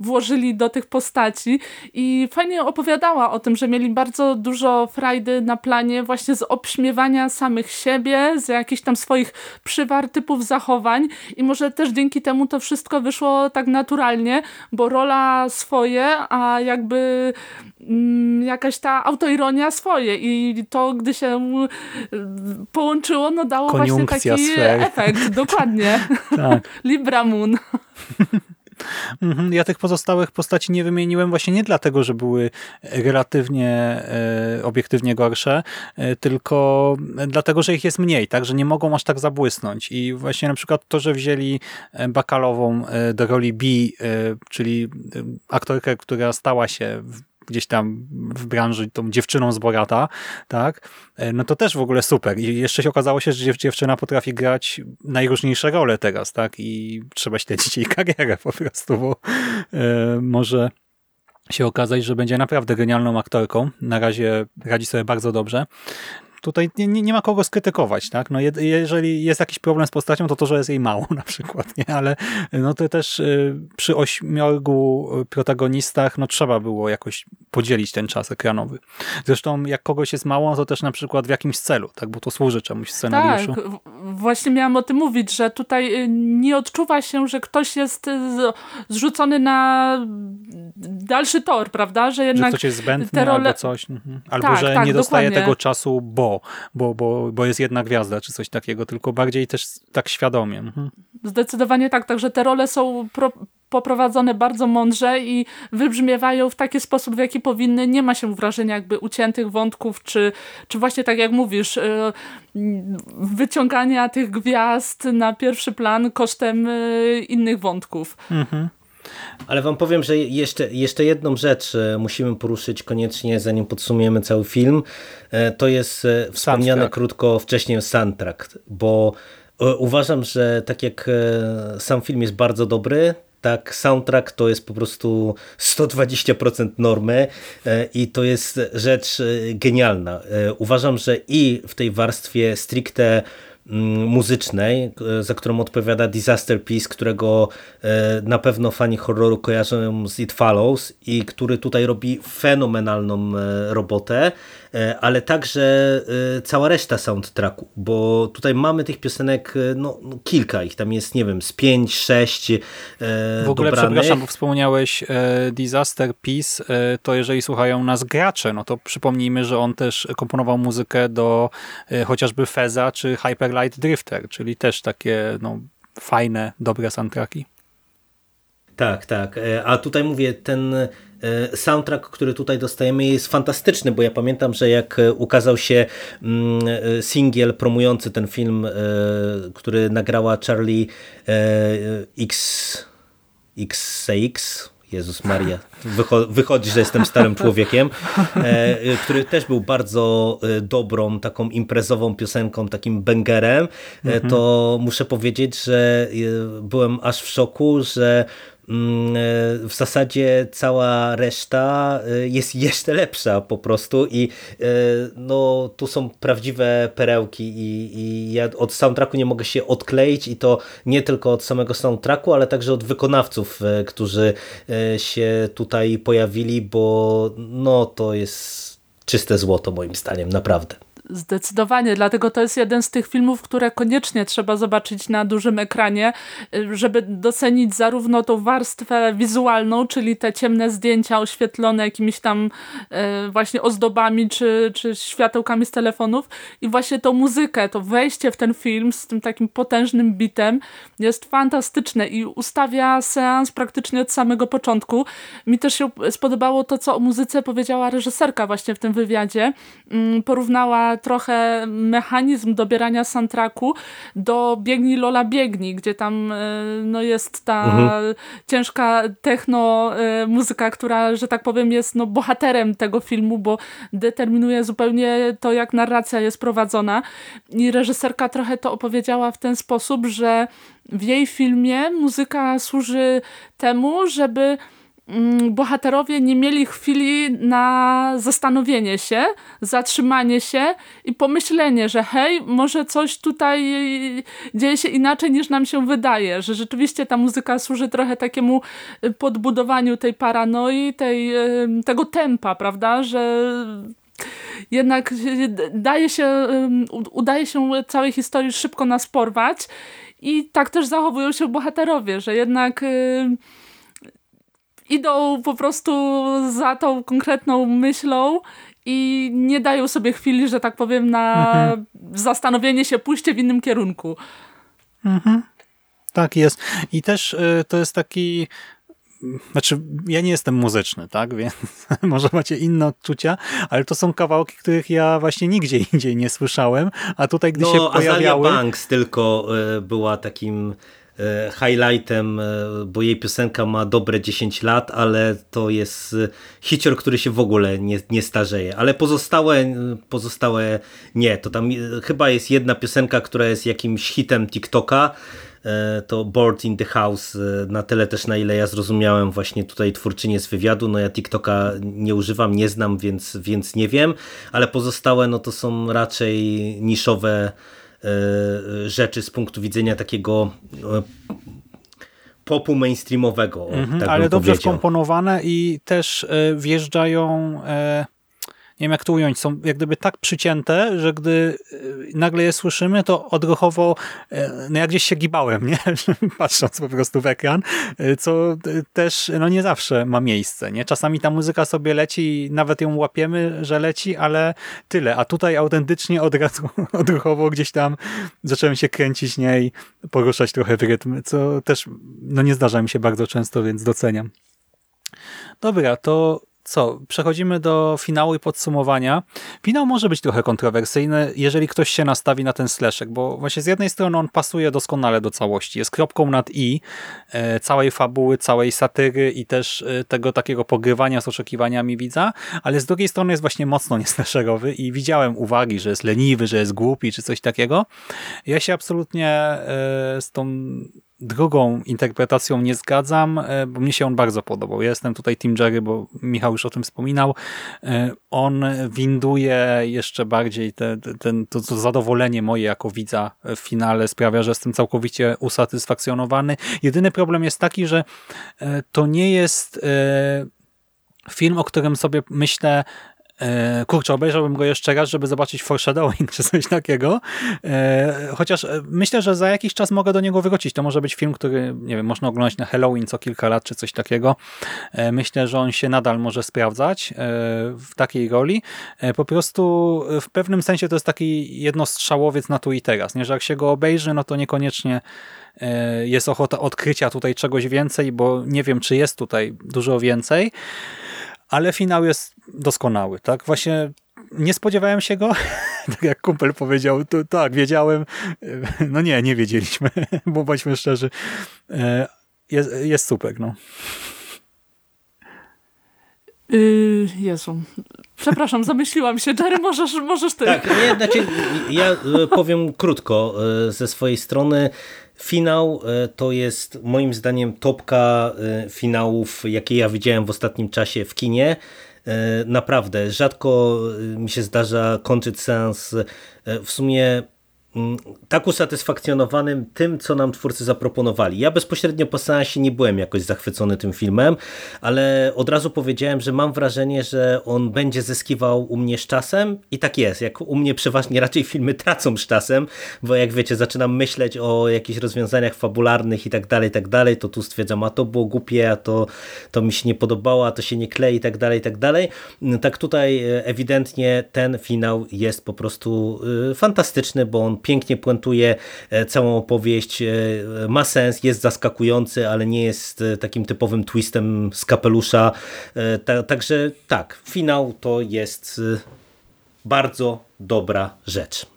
włożyli do tych postaci i fajnie opowiadała o tym, że mieli bardzo dużo frajdy na planie właśnie z obśmiewania samych siebie, z jakichś tam swoich przywar, typów zachowań i może też dzięki temu to wszystko wyszło tak naturalnie, bo rola swoje, a jakby mm, jakaś ta autoironia swoje i to, gdy się mm, połączyło, no dało właśnie taki sfer. efekt. Dokładnie. tak. Libra Moon. Mhm. Ja tych pozostałych postaci nie wymieniłem właśnie nie dlatego, że były relatywnie e, obiektywnie gorsze, e, tylko dlatego, że ich jest mniej, tak, że nie mogą aż tak zabłysnąć. I właśnie na przykład to, że wzięli e, Bakalową do roli B, czyli aktorkę, która stała się gdzieś tam w branży tą dziewczyną z Borata, tak, e, no to też w ogóle super. I jeszcze się okazało się, że dziewczyna potrafi grać najróżniejsze role teraz, tak, i trzeba śledzić jej karierę po prostu, bo e, może się okazać, że będzie naprawdę genialną aktorką. Na razie radzi sobie bardzo dobrze. Tutaj nie, nie, ma kogo skrytykować, tak? No je, jeżeli jest jakiś problem z postacią, to to, że jest jej mało na przykład, nie? Ale no to też y, przy ośmiorgu protagonistach, no trzeba było jakoś podzielić ten czas ekranowy. Zresztą jak kogoś jest mało, to też na przykład w jakimś celu, tak? Bo to służy czemuś scenariuszu. Tak, właśnie miałam o tym mówić, że tutaj y, nie odczuwa się, że ktoś jest y, zrzucony na dalszy tor, prawda? Że jednak że ktoś jest zbędny role... albo coś. Mhm. Albo tak, że tak, nie dostaje dokładnie. tego czasu, bo, bo, bo, bo jest jedna gwiazda, czy coś takiego, tylko bardziej też tak świadomie. Mhm. Zdecydowanie tak, także te role są pro poprowadzone bardzo mądrze i wybrzmiewają w taki sposób, w jaki powinny. Nie ma się wrażenia jakby uciętych wątków, czy, czy właśnie tak jak mówisz, y, wyciągania tych gwiazd na pierwszy plan kosztem y, innych wątków. Mhm. Ale wam powiem, że jeszcze, jeszcze jedną rzecz e, musimy poruszyć koniecznie, zanim podsumujemy cały film. E, to jest e, wspomniany krótko wcześniej soundtrack, bo uważam, że tak jak sam film jest bardzo dobry, tak soundtrack to jest po prostu 120% normy i to jest rzecz genialna. Uważam, że i w tej warstwie stricte muzycznej, e, za którą odpowiada Disaster Piece, którego e, na pewno fani horroru kojarzą z It Follows i który tutaj robi fenomenalną e, robotę. E, ale także e, cała reszta soundtracku, bo tutaj mamy tych piosenek e, no, no kilka, ich tam jest, nie wiem, z pięć, sześć W ogóle dobranych. przepraszam, bo wspomniałeś Disaster Peace, to jeżeli słuchają nas gracze, no to przypomnijmy, że on też komponował muzykę do chociażby Feza czy Hyper Light Drifter, czyli też takie no, fajne, dobre soundtracki. Tak, tak. A tutaj mówię, ten soundtrack, który tutaj dostajemy jest fantastyczny, bo ja pamiętam, że jak e, ukazał się mm, e, singiel promujący ten film, który nagrała Charlie X XCX, Jezus Maria, wychodzi, że jestem starym człowiekiem, który też był bardzo dobrą, taką imprezową piosenką, takim bangerem, mhm. to muszę powiedzieć, że byłem aż w szoku, że e, w zasadzie cała reszta e, jest jeszcze lepsza po prostu i e, no tu są prawdziwe perełki i, i ja od soundtracku nie mogę się odkleić i to nie tylko od samego soundtracku, ale także od wykonawców, którzy się tutaj pojawili, bo no to jest czyste złoto moim zdaniem, naprawdę. Zdecydowanie, dlatego to jest jeden z tych filmów, które koniecznie trzeba zobaczyć na dużym ekranie, żeby docenić zarówno tą warstwę wizualną, czyli te ciemne zdjęcia oświetlone jakimiś tam y, właśnie ozdobami czy, czy światełkami z telefonów i właśnie tą muzykę, to wejście w ten film z tym takim potężnym bitem jest fantastyczne i ustawia seans praktycznie od samego początku. Mi też się spodobało to, co o muzyce powiedziała reżyserka właśnie w tym wywiadzie. Mm, porównała trochę mechanizm dobierania soundtracku do Biegni Lola Biegni, gdzie tam e, no, jest ta mhm. ciężka techno e, muzyka, która, że tak powiem, jest no, bohaterem tego filmu, bo determinuje zupełnie to, jak narracja jest prowadzona. I reżyserka trochę to opowiedziała w ten sposób, że w jej filmie muzyka służy temu, żeby bohaterowie nie mieli chwili na zastanowienie się, zatrzymanie się i pomyślenie, że hej, może coś tutaj dzieje się inaczej niż nam się wydaje, że rzeczywiście ta muzyka służy trochę takiemu y, podbudowaniu tej paranoi, tej, tego tempa, prawda, że jednak daje się, udaje się całej historii szybko nas porwać i tak też zachowują się bohaterowie, że jednak idą po prostu za tą konkretną myślą i nie dają sobie chwili, że tak powiem, na mhm. zastanowienie się, pójście w innym kierunku. Mhm. Tak jest. I też y, to jest taki znaczy, ja nie jestem muzyczny, tak, więc może macie inne odczucia, ale to są kawałki, których ja właśnie nigdzie indziej nie słyszałem, a tutaj, gdy no, się pojawiały... Azalia Banks tylko y, była takim highlightem, e, bo jej piosenka ma dobre 10 lat, ale to jest e, hicior, który się w ogóle nie, nie starzeje. Ale pozostałe, pozostałe nie. To tam chyba jest jedna piosenka, która jest jakimś hitem TikToka, to Board in the House, na tyle też na ile ja zrozumiałem właśnie tutaj twórczynię z wywiadu, no ja TikToka nie używam, nie znam, więc, więc nie wiem, ale pozostałe no to są raczej niszowe rzeczy z punktu widzenia takiego popu mainstreamowego. Mhm, tak ale dobrze powiedział. wkomponowane i też wjeżdżają nie wiem jak to ująć, są jak gdyby tak przycięte, że gdy e, nagle je słyszymy, to odruchowo e, no jak gdzieś się gibałem, nie? patrząc po prostu w ekran, e, co też no nie zawsze ma miejsce. Nie? Czasami ta muzyka sobie leci i nawet ją łapiemy, że leci, ale tyle. A tutaj autentycznie od razu odruchowo gdzieś tam zacząłem się kręcić nie? i poruszać trochę w rytm, co też no nie zdarza mi się bardzo często, więc doceniam. Dobra, to co, przechodzimy do finału i podsumowania. Finał może być trochę kontrowersyjny, jeżeli ktoś się nastawi na ten sleszek, bo właśnie z jednej strony on pasuje doskonale do całości. Jest kropką nad i e, całej fabuły, całej satyry i też e, tego takiego pogrywania z oczekiwaniami widza, ale z drugiej strony jest właśnie mocno nieslasherowy i widziałem uwagi, że jest leniwy, że jest głupi, czy coś takiego. Ja się absolutnie e, z tą drugą interpretacją nie zgadzam, e, bo mnie się on bardzo podobał. Jestem tutaj Team Jerry, bo Michał już o tym wspominał. E, on winduje jeszcze bardziej te, ten, to, to zadowolenie moje jako widza w finale sprawia, że jestem całkowicie usatysfakcjonowany. Jedyny problem jest taki, że e, to nie jest film, o którym sobie myślę, kurczę, obejrzałbym go jeszcze raz, żeby zobaczyć foreshadowing czy coś takiego. E, chociaż e, myślę, że za jakiś czas mogę do niego wrócić. To może być film, który, nie wiem, można oglądać na Halloween co kilka lat, czy coś takiego. Myślę, że on się nadal może sprawdzać w takiej roli. Po prostu w pewnym sensie to jest taki jednostrzałowiec na tu i teraz. Nie, że jak się go obejrzy, no to niekoniecznie jest ochota odkrycia tutaj czegoś więcej, bo nie wiem, czy jest tutaj dużo więcej ale finał jest doskonały, tak? Właśnie nie spodziewałem się go, tak jak kumpel powiedział, to tak, wiedziałem, no nie, nie wiedzieliśmy, bo bądźmy szczerzy, e, jest, jest super, no. Yy, Jezu. Przepraszam, zamyśliłam się. Jerry, możesz, możesz ty. Tak, nie, znaczy, ja e, powiem krótko e, ze swojej strony. Finał to jest moim zdaniem topka finałów, jakie ja widziałem w ostatnim czasie w kinie. Naprawdę, rzadko mi się zdarza kończyć seans w sumie tak usatysfakcjonowanym tym, co nam twórcy zaproponowali. Ja bezpośrednio po seansie nie byłem jakoś zachwycony tym filmem, ale od razu powiedziałem, że mam wrażenie, że on będzie zyskiwał u mnie z czasem i tak jest. Jak u mnie przeważnie raczej filmy tracą z czasem, bo jak wiecie, zaczynam myśleć o jakichś rozwiązaniach fabularnych i tak dalej, i tak dalej, to tu stwierdzam, a to było głupie, a to, to mi się nie podobało, a to się nie klei i tak dalej, i tak dalej. Tak tutaj e, ewidentnie ten finał jest po prostu e, fantastyczny, bo on pięknie puentuje e, całą opowieść, e, ma sens, jest zaskakujący, ale nie jest e, takim typowym twistem z kapelusza. Także tak, finał to jest bardzo dobra rzecz.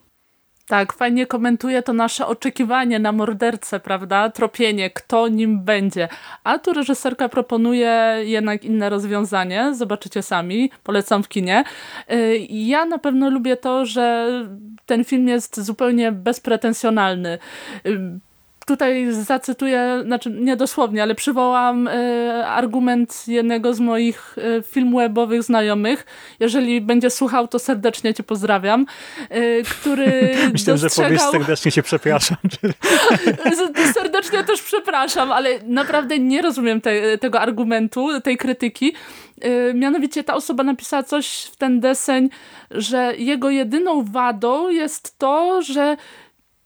Tak, fajnie komentuje to nasze oczekiwanie na mordercę, prawda? Tropienie, kto nim będzie. A tu reżyserka proponuje jednak inne rozwiązanie, zobaczycie sami, polecam w kinie. Y, ja na pewno lubię to, że ten film jest zupełnie bezpretensjonalny y, tutaj zacytuję, znaczy nie dosłownie, ale przywołam y, argument jednego z moich y, filmwebowych znajomych. Jeżeli będzie słuchał, to serdecznie cię pozdrawiam. Y, który Myślę, dostrzegał... że powiesz serdecznie się przepraszam. serdecznie też przepraszam, ale naprawdę nie rozumiem te, tego argumentu, tej krytyki. Mianowicie ta osoba napisała coś w ten deseń, że jego jedyną wadą jest to, że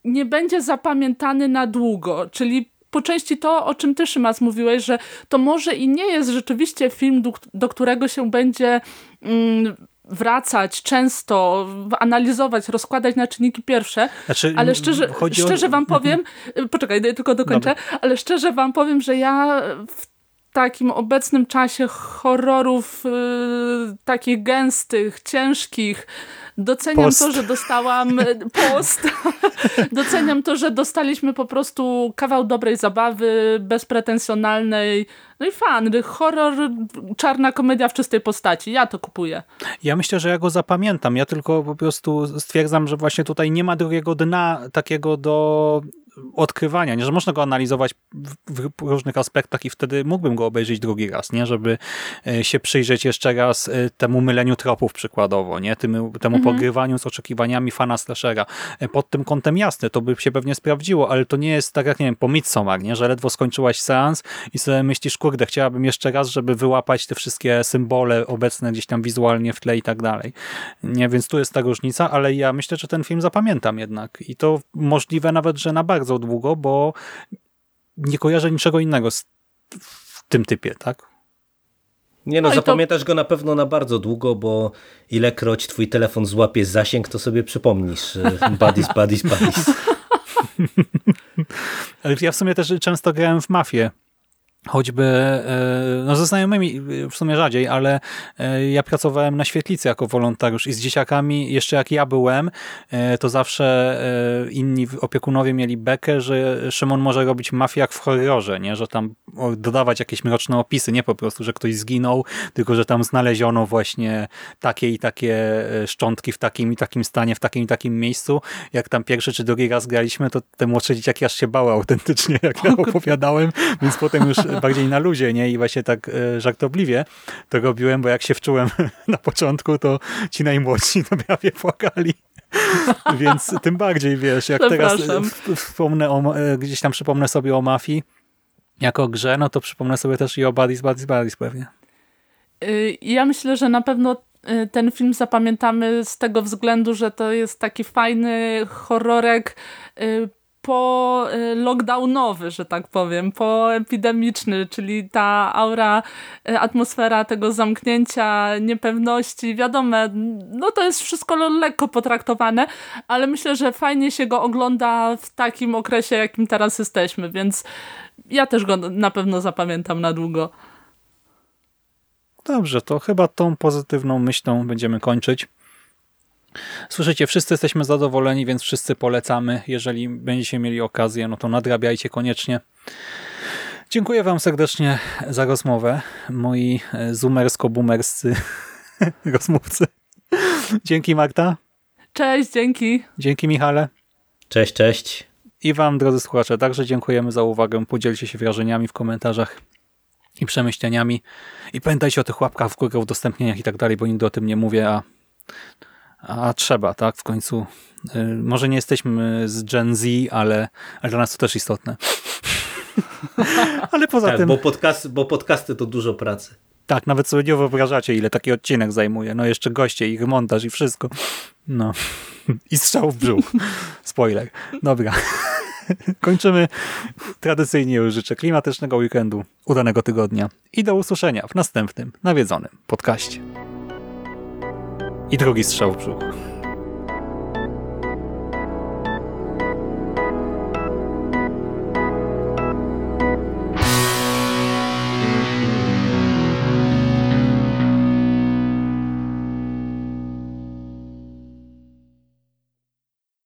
nie będzie zapamiętany na długo, czyli po części to, o czym ty Szymas mówiłeś, że to może i nie jest rzeczywiście film, do, do którego się będzie mm, wracać często, analizować, rozkładać na czynniki pierwsze, znaczy, ale szczerze, szczerze o... wam powiem, poczekaj, tylko dokończę, Dobra. ale szczerze wam powiem, że ja w takim obecnym czasie horrorów yy, takich gęstych, ciężkich, Doceniam post. to, że dostałam e, post. Doceniam to, że dostaliśmy po prostu kawał dobrej zabawy, bezpretensjonalnej, no i fan, horror, czarna komedia w czystej postaci. Ja to kupuję. Ja myślę, że ja go zapamiętam. Ja tylko po prostu stwierdzam, że właśnie tutaj nie ma drugiego dna takiego do odkrywania, nie, że można go analizować w, różnych aspektach i wtedy mógłbym go obejrzeć drugi raz, nie, żeby e, się przyjrzeć jeszcze raz e, temu myleniu tropów przykładowo, nie, temu, temu mhm. pogrywaniu z oczekiwaniami fana slashera. E, pod tym kątem jasne, to by się pewnie sprawdziło, ale to nie jest tak jak, nie wiem, po Midsommar, nie, że ledwo skończyłaś seans i sobie myślisz, kurde, chciałabym jeszcze raz, żeby wyłapać te wszystkie symbole obecne gdzieś tam wizualnie w tle i tak dalej. Nie, więc tu jest ta różnica, ale ja myślę, że ten film zapamiętam jednak i to możliwe nawet, że na bardzo długo, bo nie kojarzę niczego innego w tym typie, tak? Nie no, no zapamiętasz to... go na pewno na bardzo długo, bo ilekroć twój telefon złapie zasięg, to sobie przypomnisz. Buddies, buddies, buddies. ja w sumie też często grałem w mafię choćby e, no ze znajomymi w sumie rzadziej, ale e, ja pracowałem na świetlicy jako wolontariusz i z dzieciakami, jeszcze jak ja byłem, e, to zawsze inni opiekunowie mieli bekę, że Szymon może robić mafię jak w horrorze, nie? że tam dodawać jakieś mroczne opisy, nie po prostu, że ktoś zginął, tylko że tam znaleziono właśnie takie i takie szczątki w takim i takim stanie, w takim i takim miejscu. Jak tam pierwszy czy drugi raz graliśmy, to te młodsze dzieciaki aż się bały autentycznie, jak ja opowiadałem, więc potem już bardziej na luzie, nie? I właśnie tak e, żartobliwie to robiłem, bo jak się wczułem na początku, to ci najmłodsi to prawie płakali. Więc tym bardziej, wiesz, jak teraz wspomnę o, gdzieś tam przypomnę sobie o Mafii jako grze, no to przypomnę sobie też i o Buddies, Buddies, Buddies pewnie. Y, ja myślę, że na pewno y, ten film zapamiętamy z tego względu, że to jest taki fajny horrorek y, po y, lockdownowy, że tak powiem, po epidemiczny, czyli ta aura, y, atmosfera tego zamknięcia, niepewności, wiadomo, no to jest wszystko lekko potraktowane, ale myślę, że fajnie się go ogląda w takim okresie, jakim teraz jesteśmy, więc ja też go na pewno zapamiętam na długo. Dobrze, to chyba tą pozytywną myślą będziemy kończyć. Słyszycie, wszyscy jesteśmy zadowoleni, więc wszyscy polecamy. Jeżeli będziecie mieli okazję, no to nadrabiajcie koniecznie. Dziękuję Wam serdecznie za rozmowę, moi e, zoomersko-boomerscy rozmówcy. Dzięki Marta. Cześć, dzięki. Dzięki Michale. Cześć, cześć. I Wam, drodzy słuchacze, także dziękujemy za uwagę. Podzielcie się wrażeniami w komentarzach i przemyśleniami. I pamiętajcie o tych łapkach w górę, udostępnieniach i tak dalej, bo nigdy o tym nie mówię, a a trzeba, tak? W końcu y, może nie jesteśmy z Gen Z, ale, ale dla nas to też istotne. ale poza tak, tym... Bo, podcast, bo podcasty to dużo pracy. Tak, nawet sobie nie wyobrażacie, ile taki odcinek zajmuje. No jeszcze goście, ich montaż i wszystko. No. I strzał w brzuch. Spoiler. Dobra. Kończymy. Tradycyjnie już życzę klimatycznego weekendu, udanego tygodnia i do usłyszenia w następnym nawiedzonym podcaście. I drugi strzał w brzuch.